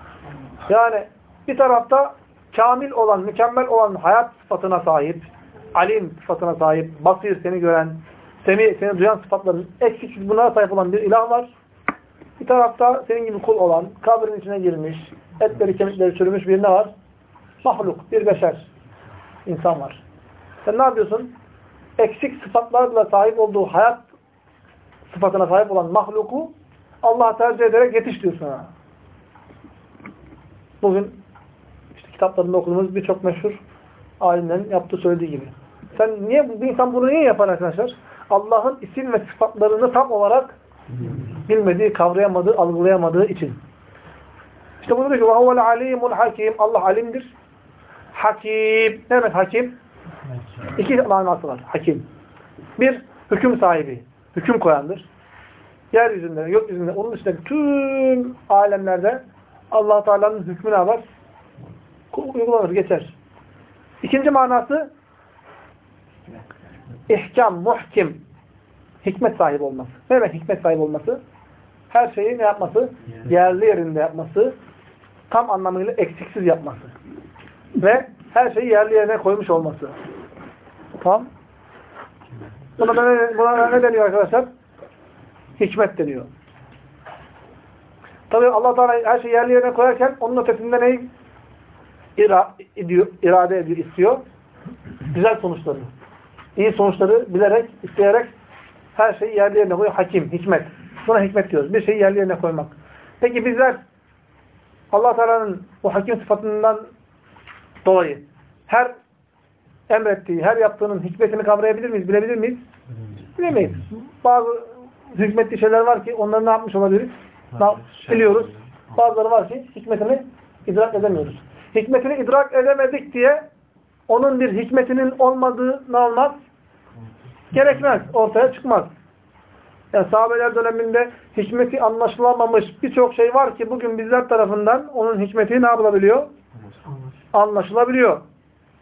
Yani bir tarafta kamil olan, mükemmel olan hayat sıfatına sahip, alim sıfatına sahip, basir seni gören, seni, seni duyan sıfatların eksik bunlara sahip olan bir ilah var. Bir tarafta senin gibi kul olan, kabrin içine girmiş, etleri kemikleri çürümüş bir ne var? Mahluk, bir beşer. insan var. Sen ne yapıyorsun? Eksik sıfatlarla sahip olduğu hayat sıfatına sahip olan mahluku Allah tercih ederek yetiş diyorsun ha. Bugün kitaplarında okuduğumuz birçok meşhur alimlerin yaptığı söylediği gibi. Sen niye bir insan bunu niye yapar arkadaşlar? Allah'ın isim ve sıfatlarını tam olarak bilmediği, kavrayamadığı, algılayamadığı için. İşte bunu diyor ki وَهُوَ الْعَلِيمُ hakim Allah alimdir. Hakim. Ne demek hakim? İki manası var. Hakim. Bir, hüküm sahibi. Hüküm koyandır. Yeryüzünde, gökyüzünde, onun üstündeki tüm alemlerde allah Teala'nın hükmü ne var? Uygulanır, geçer. İkinci manası ihkam, muhkim. Hikmet sahibi olması. Ne demek hikmet sahibi olması? her şeyi ne yapması? Yerli yerinde yapması. Tam anlamıyla eksiksiz yapması. Ve her şeyi yerli yerine koymuş olması. Tamam. Buna, da ne, buna ne deniyor arkadaşlar? Hikmet deniyor. Tabi allah Teala her şeyi yerli yerine koyarken onun ötesinde neyi ira, ediyor, irade ediyor, istiyor? Güzel sonuçları. iyi sonuçları bilerek, isteyerek her şeyi yerli yerine koyuyor. Hakim, hikmet. Buna hikmet diyoruz. Bir şeyi yerli yerine koymak. Peki bizler allah Teala'nın bu hakim sıfatından dolayı her emrettiği, her yaptığının hikmetini kavrayabilir miyiz, bilebilir miyiz? Bilemeyiz. Bazı hükmetli şeyler var ki onları ne yapmış olabiliriz? Yap- biliyoruz. Bazıları var ki hikmetini idrak edemiyoruz. Hikmetini idrak edemedik diye onun bir hikmetinin olmadığı ne olmaz? Gerekmez. Ortaya çıkmaz. Yani sahabeler döneminde hikmeti anlaşılamamış birçok şey var ki bugün bizler tarafından onun hikmeti ne yapılabiliyor? Anlaşılabiliyor.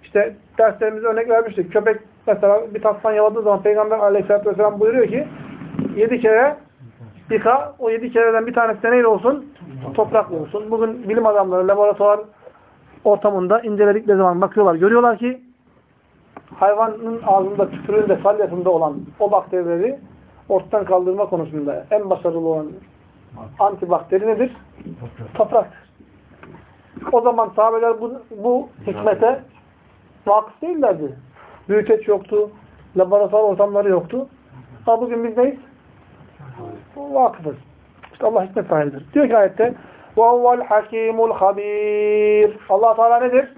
İşte derslerimizde örnek vermiştik. Köpek mesela bir tasman yaladığı zaman Peygamber aleyhissalatü vesselam buyuruyor ki yedi kere yıka. O yedi kereden bir tanesi de neyle olsun? Toprakla olsun. Bugün bilim adamları laboratuvar ortamında inceledikleri zaman bakıyorlar. Görüyorlar ki hayvanın ağzında, tükürüğünde, salyasında olan o bakterileri ortadan kaldırma konusunda en başarılı olan antibakteri nedir? Toprak. O zaman sahabeler bu, bu hikmete vakıf değillerdi. Büyüteç yoktu, laboratuvar ortamları yoktu. Ama bugün biz neyiz? Vakıfız. İşte Allah hikmet sahibidir. Diyor ki ayette وَهُوَ الْحَكِيمُ الْخَب۪يرُ Allah Teala nedir?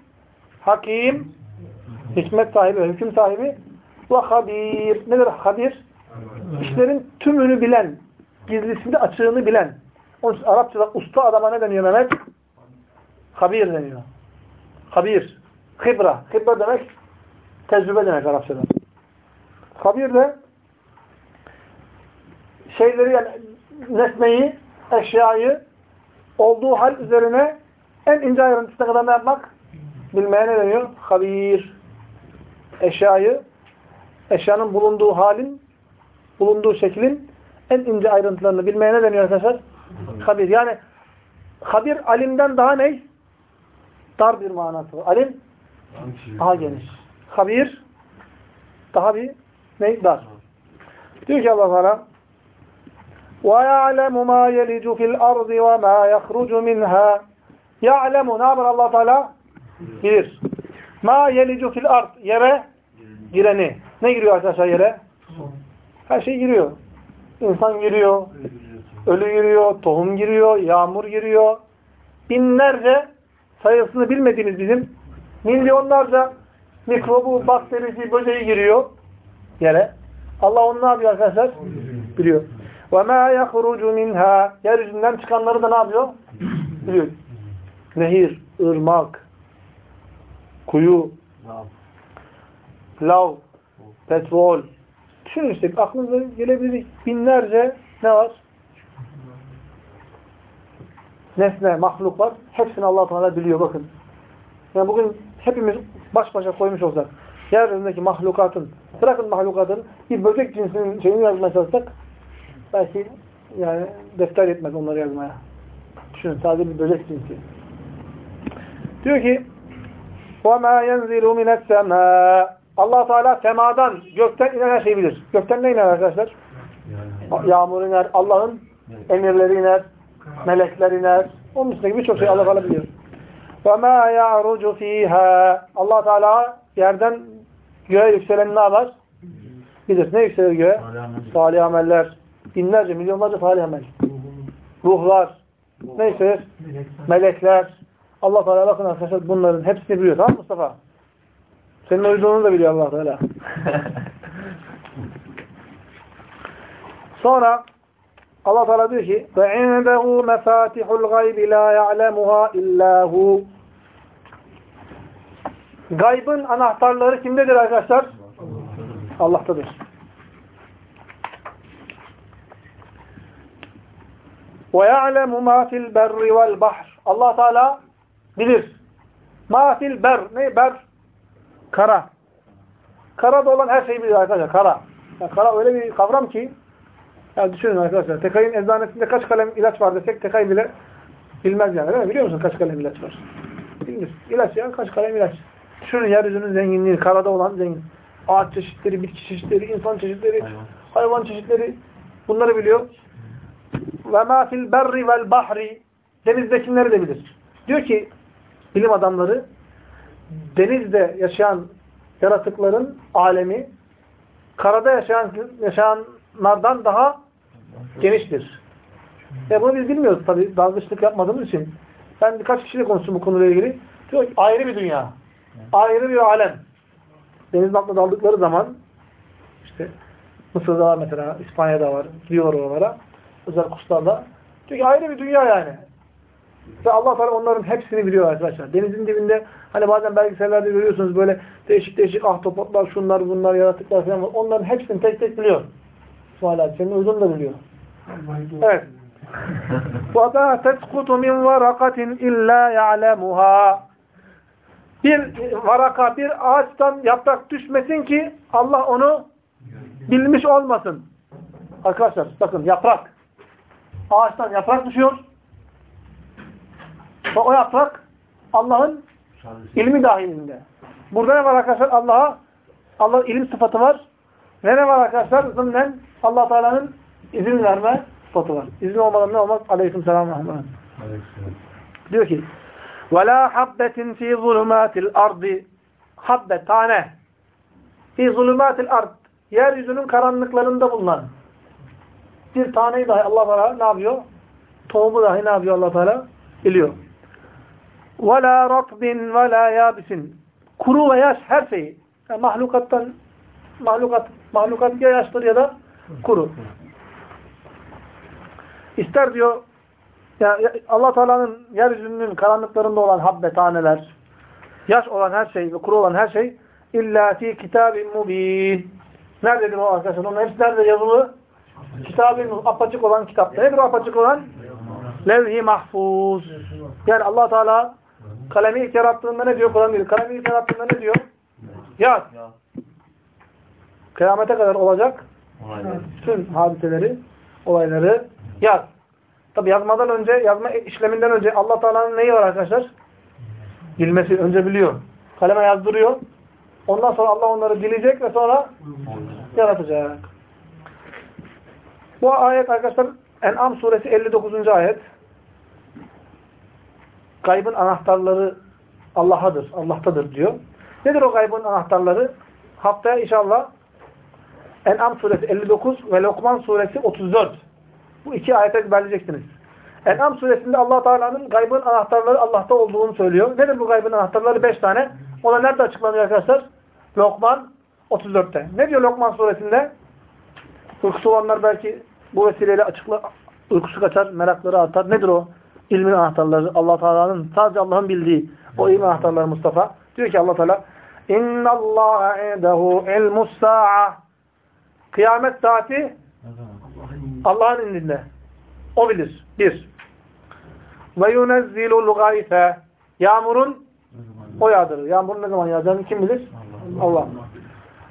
Hakim, hikmet sahibi, hüküm sahibi ve habir. Nedir habir? İşlerin tümünü bilen, gizlisini açığını bilen. Onun için Arapçada usta adama ne deniyor Mehmet? Habir deniyor. Habir. Hibra. Hibra demek tecrübe demek Arapçada. Habir de şeyleri yani nesneyi, eşyayı olduğu hal üzerine en ince ayrıntısına kadar ne yapmak? Bilmeye ne deniyor? Habir. Eşyayı, eşyanın bulunduğu halin, bulunduğu şeklin en ince ayrıntılarını bilmeye ne deniyor arkadaşlar? Habir. Yani habir alimden daha ne? Dar bir manası. Alim daha geniş. Habir daha bir ne? Dar. Diyor ki Allah Teala وَيَعْلَمُ مَا يَلِجُ فِي الْأَرْضِ وَمَا يَخْرُجُ مِنْهَا يَعْلَمُ Ne yapar allah Teala? Bilir. مَا يَلِجُ فِي الْأَرْضِ Yere gireni. Ne giriyor arkadaşlar yere? Her şey giriyor. İnsan giriyor, ölü giriyor, tohum giriyor, yağmur giriyor. Binlerce sayısını bilmediğimiz bizim milyonlarca mikrobu, bakterisi, böceği giriyor yere. Allah onu ne yapıyor arkadaşlar? Biliyor. Ve ma yahrucu minha. Yeryüzünden çıkanları da ne yapıyor? Biliyor. Nehir, ırmak, kuyu, lav, petrol. Düşünün işte aklınıza gelebilecek binlerce ne var? Nesne, mahluk var. Hepsini Allah Teala biliyor bakın. Yani bugün hepimiz baş başa koymuş olsak yeryüzündeki mahlukatın, bırakın mahlukatın bir böcek cinsinin şeyini yazmaya çalışsak belki yani defter yetmez onları yazmaya. Düşünün sadece bir böcek cinsi. Diyor ki وَمَا يَنْزِلُ مِنَ السَّمَاءِ allah Teala semadan, gökten inen her şeyi bilir. Gökten ne iner arkadaşlar? Yağmur iner, Allah'ın emirleri iner, melekler iner. Onun üstündeki birçok şey Allah Teala biliyor. وَمَا يَعْرُجُ ف۪يهَا allah Teala yerden göğe yükselen ne var? Bilir. Ne yükselir göğe? Salih ameller. Binlerce, milyonlarca salih amel. Ruhlar. Ne yükselir? Melekler. Allah Teala bakın arkadaşlar bunların hepsini biliyor. Tamam Mustafa? Senin uyuduğunu da biliyor Allah Teala. Sonra Allah Teala diyor ki: "Ve indehu mefatihul gayb la ya'lemuha illa hu." Gaybın anahtarları kimdedir arkadaşlar? Allah'tadır. Ve ya'lemu ma fil berri vel bahr. Allah Teala bilir. Ma fil ber. Ne ber? Kara. Karada olan her şeyi bilir arkadaşlar. Kara. Yani kara öyle bir kavram ki Ya düşünün arkadaşlar. Tekay'ın eczanesinde kaç kalem ilaç var desek Tekay bile bilmez yani değil mi? Biliyor musun kaç kalem ilaç var? Bilmiyor. İlaç ya kaç kalem ilaç. Düşünün yeryüzünün zenginliği, karada olan zengin. Ağaç çeşitleri, bitki çeşitleri, insan çeşitleri, hayvan çeşitleri bunları biliyor. Ve ma fil berri vel bahri denizdekileri de bilir. Diyor ki bilim adamları denizde yaşayan yaratıkların alemi karada yaşayan yaşayanlardan daha geniştir. Ya bunu biz bilmiyoruz tabii dalgıçlık yapmadığımız için. Ben birkaç kişiyle konuştum bu konuyla ilgili. Diyor ki ayrı bir dünya. Ayrı bir alem. Denizin altına daldıkları zaman işte Mısır'da var mesela, İspanya'da var. Gidiyorlar oralara Özel kurslarla. Diyor ki ayrı bir dünya yani. Ve Allah Teala onların hepsini biliyor arkadaşlar. Denizin dibinde hani bazen belgesellerde görüyorsunuz böyle değişik değişik ahtapotlar, şunlar bunlar, yaratıklar falan var. Onların hepsini tek tek biliyor. İsmail abi senin uydun da biliyor. Evet. وَمَا تَسْقُطُ مِنْ وَرَقَةٍ اِلَّا يَعْلَمُهَا Bir varaka, bir ağaçtan yaprak düşmesin ki Allah onu bilmiş olmasın. Arkadaşlar bakın yaprak. Ağaçtan yaprak düşüyor. Ve o yaprak Allah'ın ilmi dahilinde. Burada ne var arkadaşlar? Allah'a Allah ilim sıfatı var. Ve ne var arkadaşlar? Zımnen Allah Teala'nın izin verme sıfatı var. İzin olmadan ne olmaz? Aleyküm selam rahmetullah. Diyor ki وَلَا حَبَّةٍ ف۪ي ظُلُمَاتِ الْأَرْضِ Habbe, tane. ف۪ي ظُلُمَاتِ الْأَرْضِ Yeryüzünün karanlıklarında bulunan bir taneyi dahi Allah Teala ne yapıyor? Tohumu dahi ne yapıyor Allah Teala? Biliyor. وَلَا رَطْبٍ وَلَا يَابِسٍ Kuru ve yaş her şeyi. Yani mahlukattan mahlukat, mahlukat ya yaştır ya da kuru. İster diyor ya Allah Teala'nın yeryüzünün karanlıklarında olan habbe taneler, yaş olan her şey ve kuru olan her şey illa fi kitabin mubin. Nerededir o arkadaşlar? Onun hepsi nerede yazılı? Kitabın apaçık olan kitapta. Nedir apaçık olan? Levh-i mahfuz. Yani Allah Teala kalemi ilk yarattığında ne diyor? Kur'an diyor. Kalemi ilk yarattığında ne diyor? Yaz. Kıyamete kadar olacak tüm hadiseleri, olayları yaz. Tabi yazmadan önce, yazma işleminden önce Allah Teala'nın neyi var arkadaşlar? Bilmesi önce biliyor. Kaleme yazdırıyor. Ondan sonra Allah onları bilecek ve sonra yaratacak. Bu ayet arkadaşlar En'am suresi 59. ayet. Gaybın anahtarları Allah'adır, Allah'tadır diyor. Nedir o gaybın anahtarları? Haftaya inşallah En'am suresi 59 ve Lokman suresi 34. Bu iki ayete ezberleyeceksiniz. En'am suresinde allah Teala'nın gaybın anahtarları Allah'ta olduğunu söylüyor. Nedir bu gaybın anahtarları? Beş tane. O nerede açıklanıyor arkadaşlar? Lokman 34'te. Ne diyor Lokman suresinde? Uykusu olanlar belki bu vesileyle açıkla, uykusu kaçar, merakları artar. Nedir o? İlmin anahtarları. allah Teala'nın sadece Allah'ın bildiği o ilmin anahtarları Mustafa. Diyor ki allah Teala اِنَّ اللّٰهَ اِنْدَهُ عِلْمُ السَّاعَةِ Kıyamet saati Allah'ın indinde. O bilir. Bir. Ve yunezzilul gayfe. Yağmurun o yağdırır. Yağmurun ne zaman yağacağını kim bilir? Allah.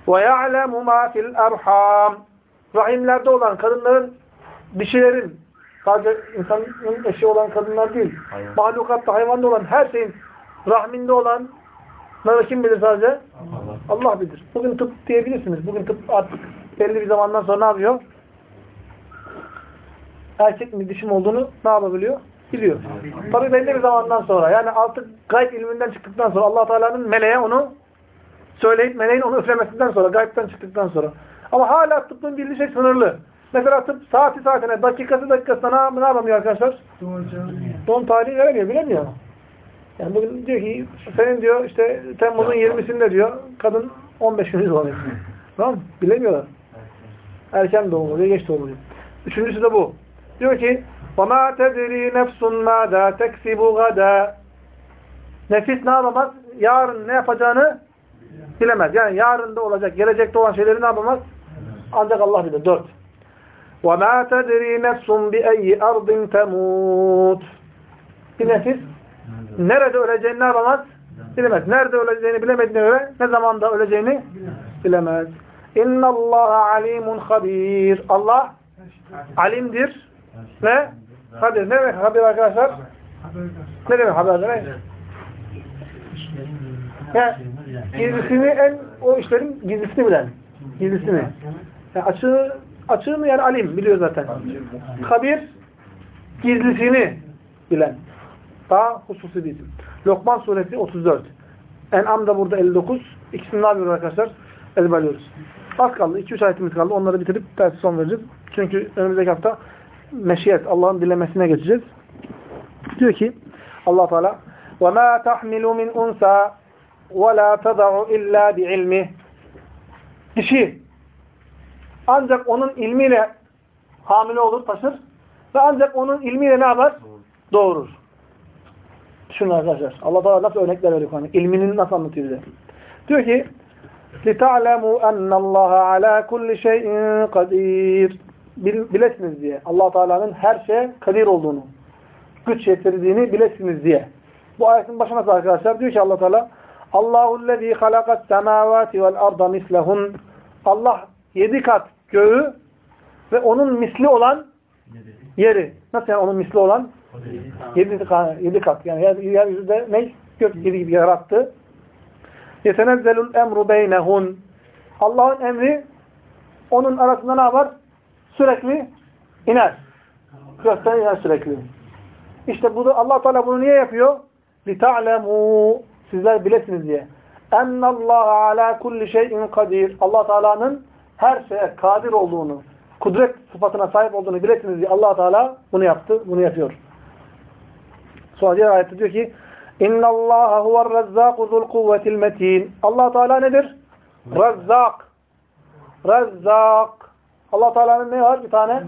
Ve ya'lemu ma fil erham. Rahimlerde olan kadınların, dişilerin, sadece insanın eşi olan kadınlar değil, Hayvan. mahlukatta, hayvanda olan her şeyin rahminde olan Bunları kim bilir sadece? Allah. Allah bilir. Bugün tıp diyebilirsiniz. Bugün tıp artık belli bir zamandan sonra ne yapıyor? Erkek mi dişi mi olduğunu ne yapabiliyor? Biliyor. Tabi belli bir zamandan sonra. Yani artık gayb ilminden çıktıktan sonra allah Teala'nın meleğe onu söyleyip meleğin onu üflemesinden sonra, gaybden çıktıktan sonra. Ama hala tıbbın bildiği şey sınırlı. Mesela tıp saati saatine, dakikası dakikasına ne, ne yapamıyor arkadaşlar? Doğum tarihi veremiyor, bilemiyor. Yani bugün diyor ki senin diyor işte Temmuz'un 20'sinde diyor kadın 15 gün doğuyor. Tamam mı? Bilemiyorlar. Erken doğum oluyor, geç doğum oluyor. Üçüncüsü de bu. Diyor ki وَمَا تَدْرِي نَفْسٌ مَاذَا تَكْسِبُ غَدًا Nefis ne yapamaz? Yarın ne yapacağını bilemez. Yani yarın da olacak, gelecekte olan şeyleri ne yapamaz? Ancak Allah bilir. Dört. وَمَا تَدْرِي نَفْسٌ بِأَيِّ اَرْضٍ تَمُوتُ Bir nefis nerede öleceğini ne yapamaz? Bilemez. Nerede öleceğini bilemediğine göre ne zamanda öleceğini bilemez. اِنَّ اللّٰهَ عَلِيمٌ خَب۪يرٌ Allah alimdir ve kadir. Ne demek haber arkadaşlar? Ne demek haber demek? Yani gizlisini en o işlerin gizlisini bilen. Gizlisini. Yani açığı, açığını yani alim biliyor zaten. Kabir gizlisini bilen. Daha hususi bir isim. Lokman suresi 34. En'am da burada 59. İkisini ne yapıyoruz arkadaşlar? Ezberliyoruz. Az kaldı. 2-3 ayetimiz kaldı. Onları bitirip dersi son vereceğiz. Çünkü önümüzdeki hafta meşiyet, Allah'ın dilemesine geçeceğiz. Diyor ki allah Teala وَمَا تَحْمِلُ مِنْ اُنْسَى وَلَا تَضَعُ اِلَّا بِعِلْمِهِ Dişi ancak onun ilmiyle hamile olur, taşır. Ve ancak onun ilmiyle ne yapar? Doğurur. Düşünün arkadaşlar. Allah Teala nasıl örnekler veriyor hani ilmini nasıl anlatıyor bize? Diyor ki: "Lita'lemu ennallaha ala kulli şeyin kadir." Bilesiniz diye. Allah Teala'nın her şeye kadir olduğunu, güç yetirdiğini bilesiniz diye. Bu ayetin başı nasıl arkadaşlar? Diyor ki Allah Teala: "Allahu'llezî halakas semâvâti vel arda mislehun." Allah yedi kat göğü ve onun misli olan yeri. Nasıl yani onun misli olan? Yedi, yedi kat. Yani yer, yeryüzünde ne? Gök yedi gibi yarattı. Yetenezzelul emru beynehun. Allah'ın emri onun arasında ne var? Sürekli iner. Gökten iner sürekli. İşte bu da Allah Teala bunu niye yapıyor? لِتَعْلَمُوا Sizler bilesiniz diye. اَنَّ اللّٰهَ عَلَى كُلِّ شَيْءٍ kadir. Allah Teala'nın her şeye kadir olduğunu, kudret sıfatına sahip olduğunu bilesiniz diye allah Teala bunu yaptı, bunu yapıyor. Sonra diğer ayette diyor ki اِنَّ اللّٰهَ هُوَ الرَّزَّاقُ ذُو الْقُوَّةِ الْمَت۪ينَ allah Teala nedir? Rezzak. Rezzak. allah Teala'nın ne var? Bir tane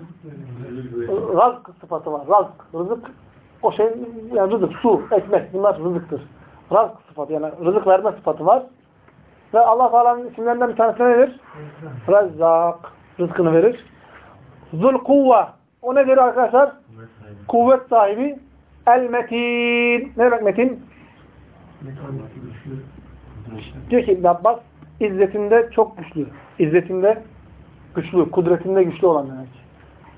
razk sıfatı var. Razk. Rızık. O şey yani rızık, su, ekmek bunlar rızıktır. Razk sıfatı yani rızık verme sıfatı var. Ve Allah Teala'nın isimlerinden bir tanesi nedir? Rezzak. Rızkını verir. Zul kuvve. O nedir arkadaşlar? Kuvvet sahibi. El metin. Ne demek metin? Diyor ki İbn Abbas izzetinde çok güçlü. İzzetinde güçlü. Kudretinde güçlü olan demek.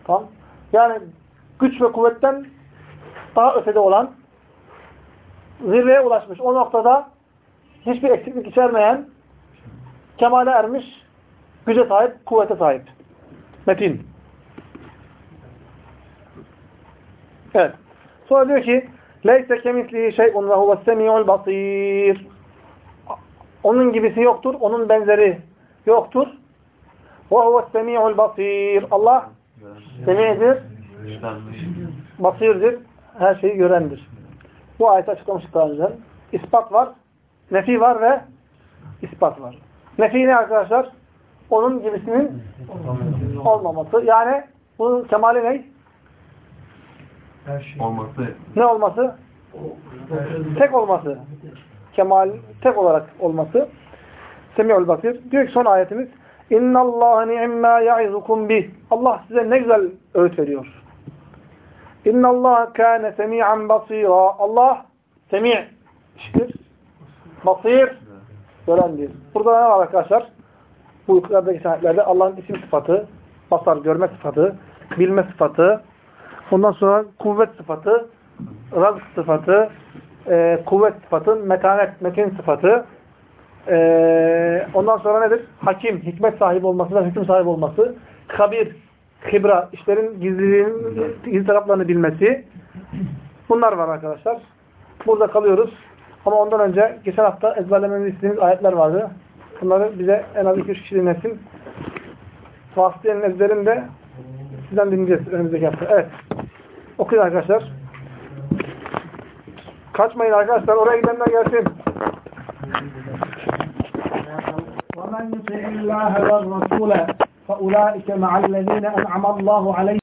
Tamam. Yani güç ve kuvvetten daha ötede olan zirveye ulaşmış. O noktada hiçbir eksiklik içermeyen kemale ermiş, güce sahip, kuvvete sahip. Metin. Evet. Sonra diyor ki Leyse kemislihi şey'un ve huves semi'ul basir. Onun gibisi yoktur, onun benzeri yoktur. Ve huves semi'ul basir. Allah semi'dir, basirdir, her şeyi görendir. Bu ayeti açıklamıştık daha önce. İspat var, nefi var ve ispat var. Nefi ne arkadaşlar? Onun gibisinin olmaması. Yani bunun kemali ne? Olması. Ne olması? Tek olması. Kemal tek olarak olması. Semi'ul basir. Diyor ki son ayetimiz İnna Allah ni'imma ya'izukum bih. Allah size ne güzel öğüt veriyor. İnna Allah kana semi'an basira. Allah semi' işitir. Basir görendir. Burada ne var arkadaşlar? Bu yukarıdaki ayetlerde Allah'ın isim sıfatı, basar, görme sıfatı, bilme sıfatı, ondan sonra kuvvet sıfatı, razk sıfatı, e, kuvvet sıfatı, metanet, metin sıfatı, e, ondan sonra nedir? Hakim, hikmet sahibi olması hüküm sahibi olması, kabir, hibra, işlerin gizliliğinin, gizli taraflarını bilmesi. Bunlar var arkadaşlar. Burada kalıyoruz. Ama ondan önce geçen hafta ezberlememizi istediğimiz ayetler vardı. Bunları bize en az 2-3 kişi dinlesin. Vasıtiyenin ezberini de sizden dinleyeceğiz önümüzdeki hafta. Evet. Okuyun arkadaşlar. Kaçmayın arkadaşlar. Oraya gidenler gelsin. ومن يطع الله والرسول فأولئك مع الذين أنعم الله عليهم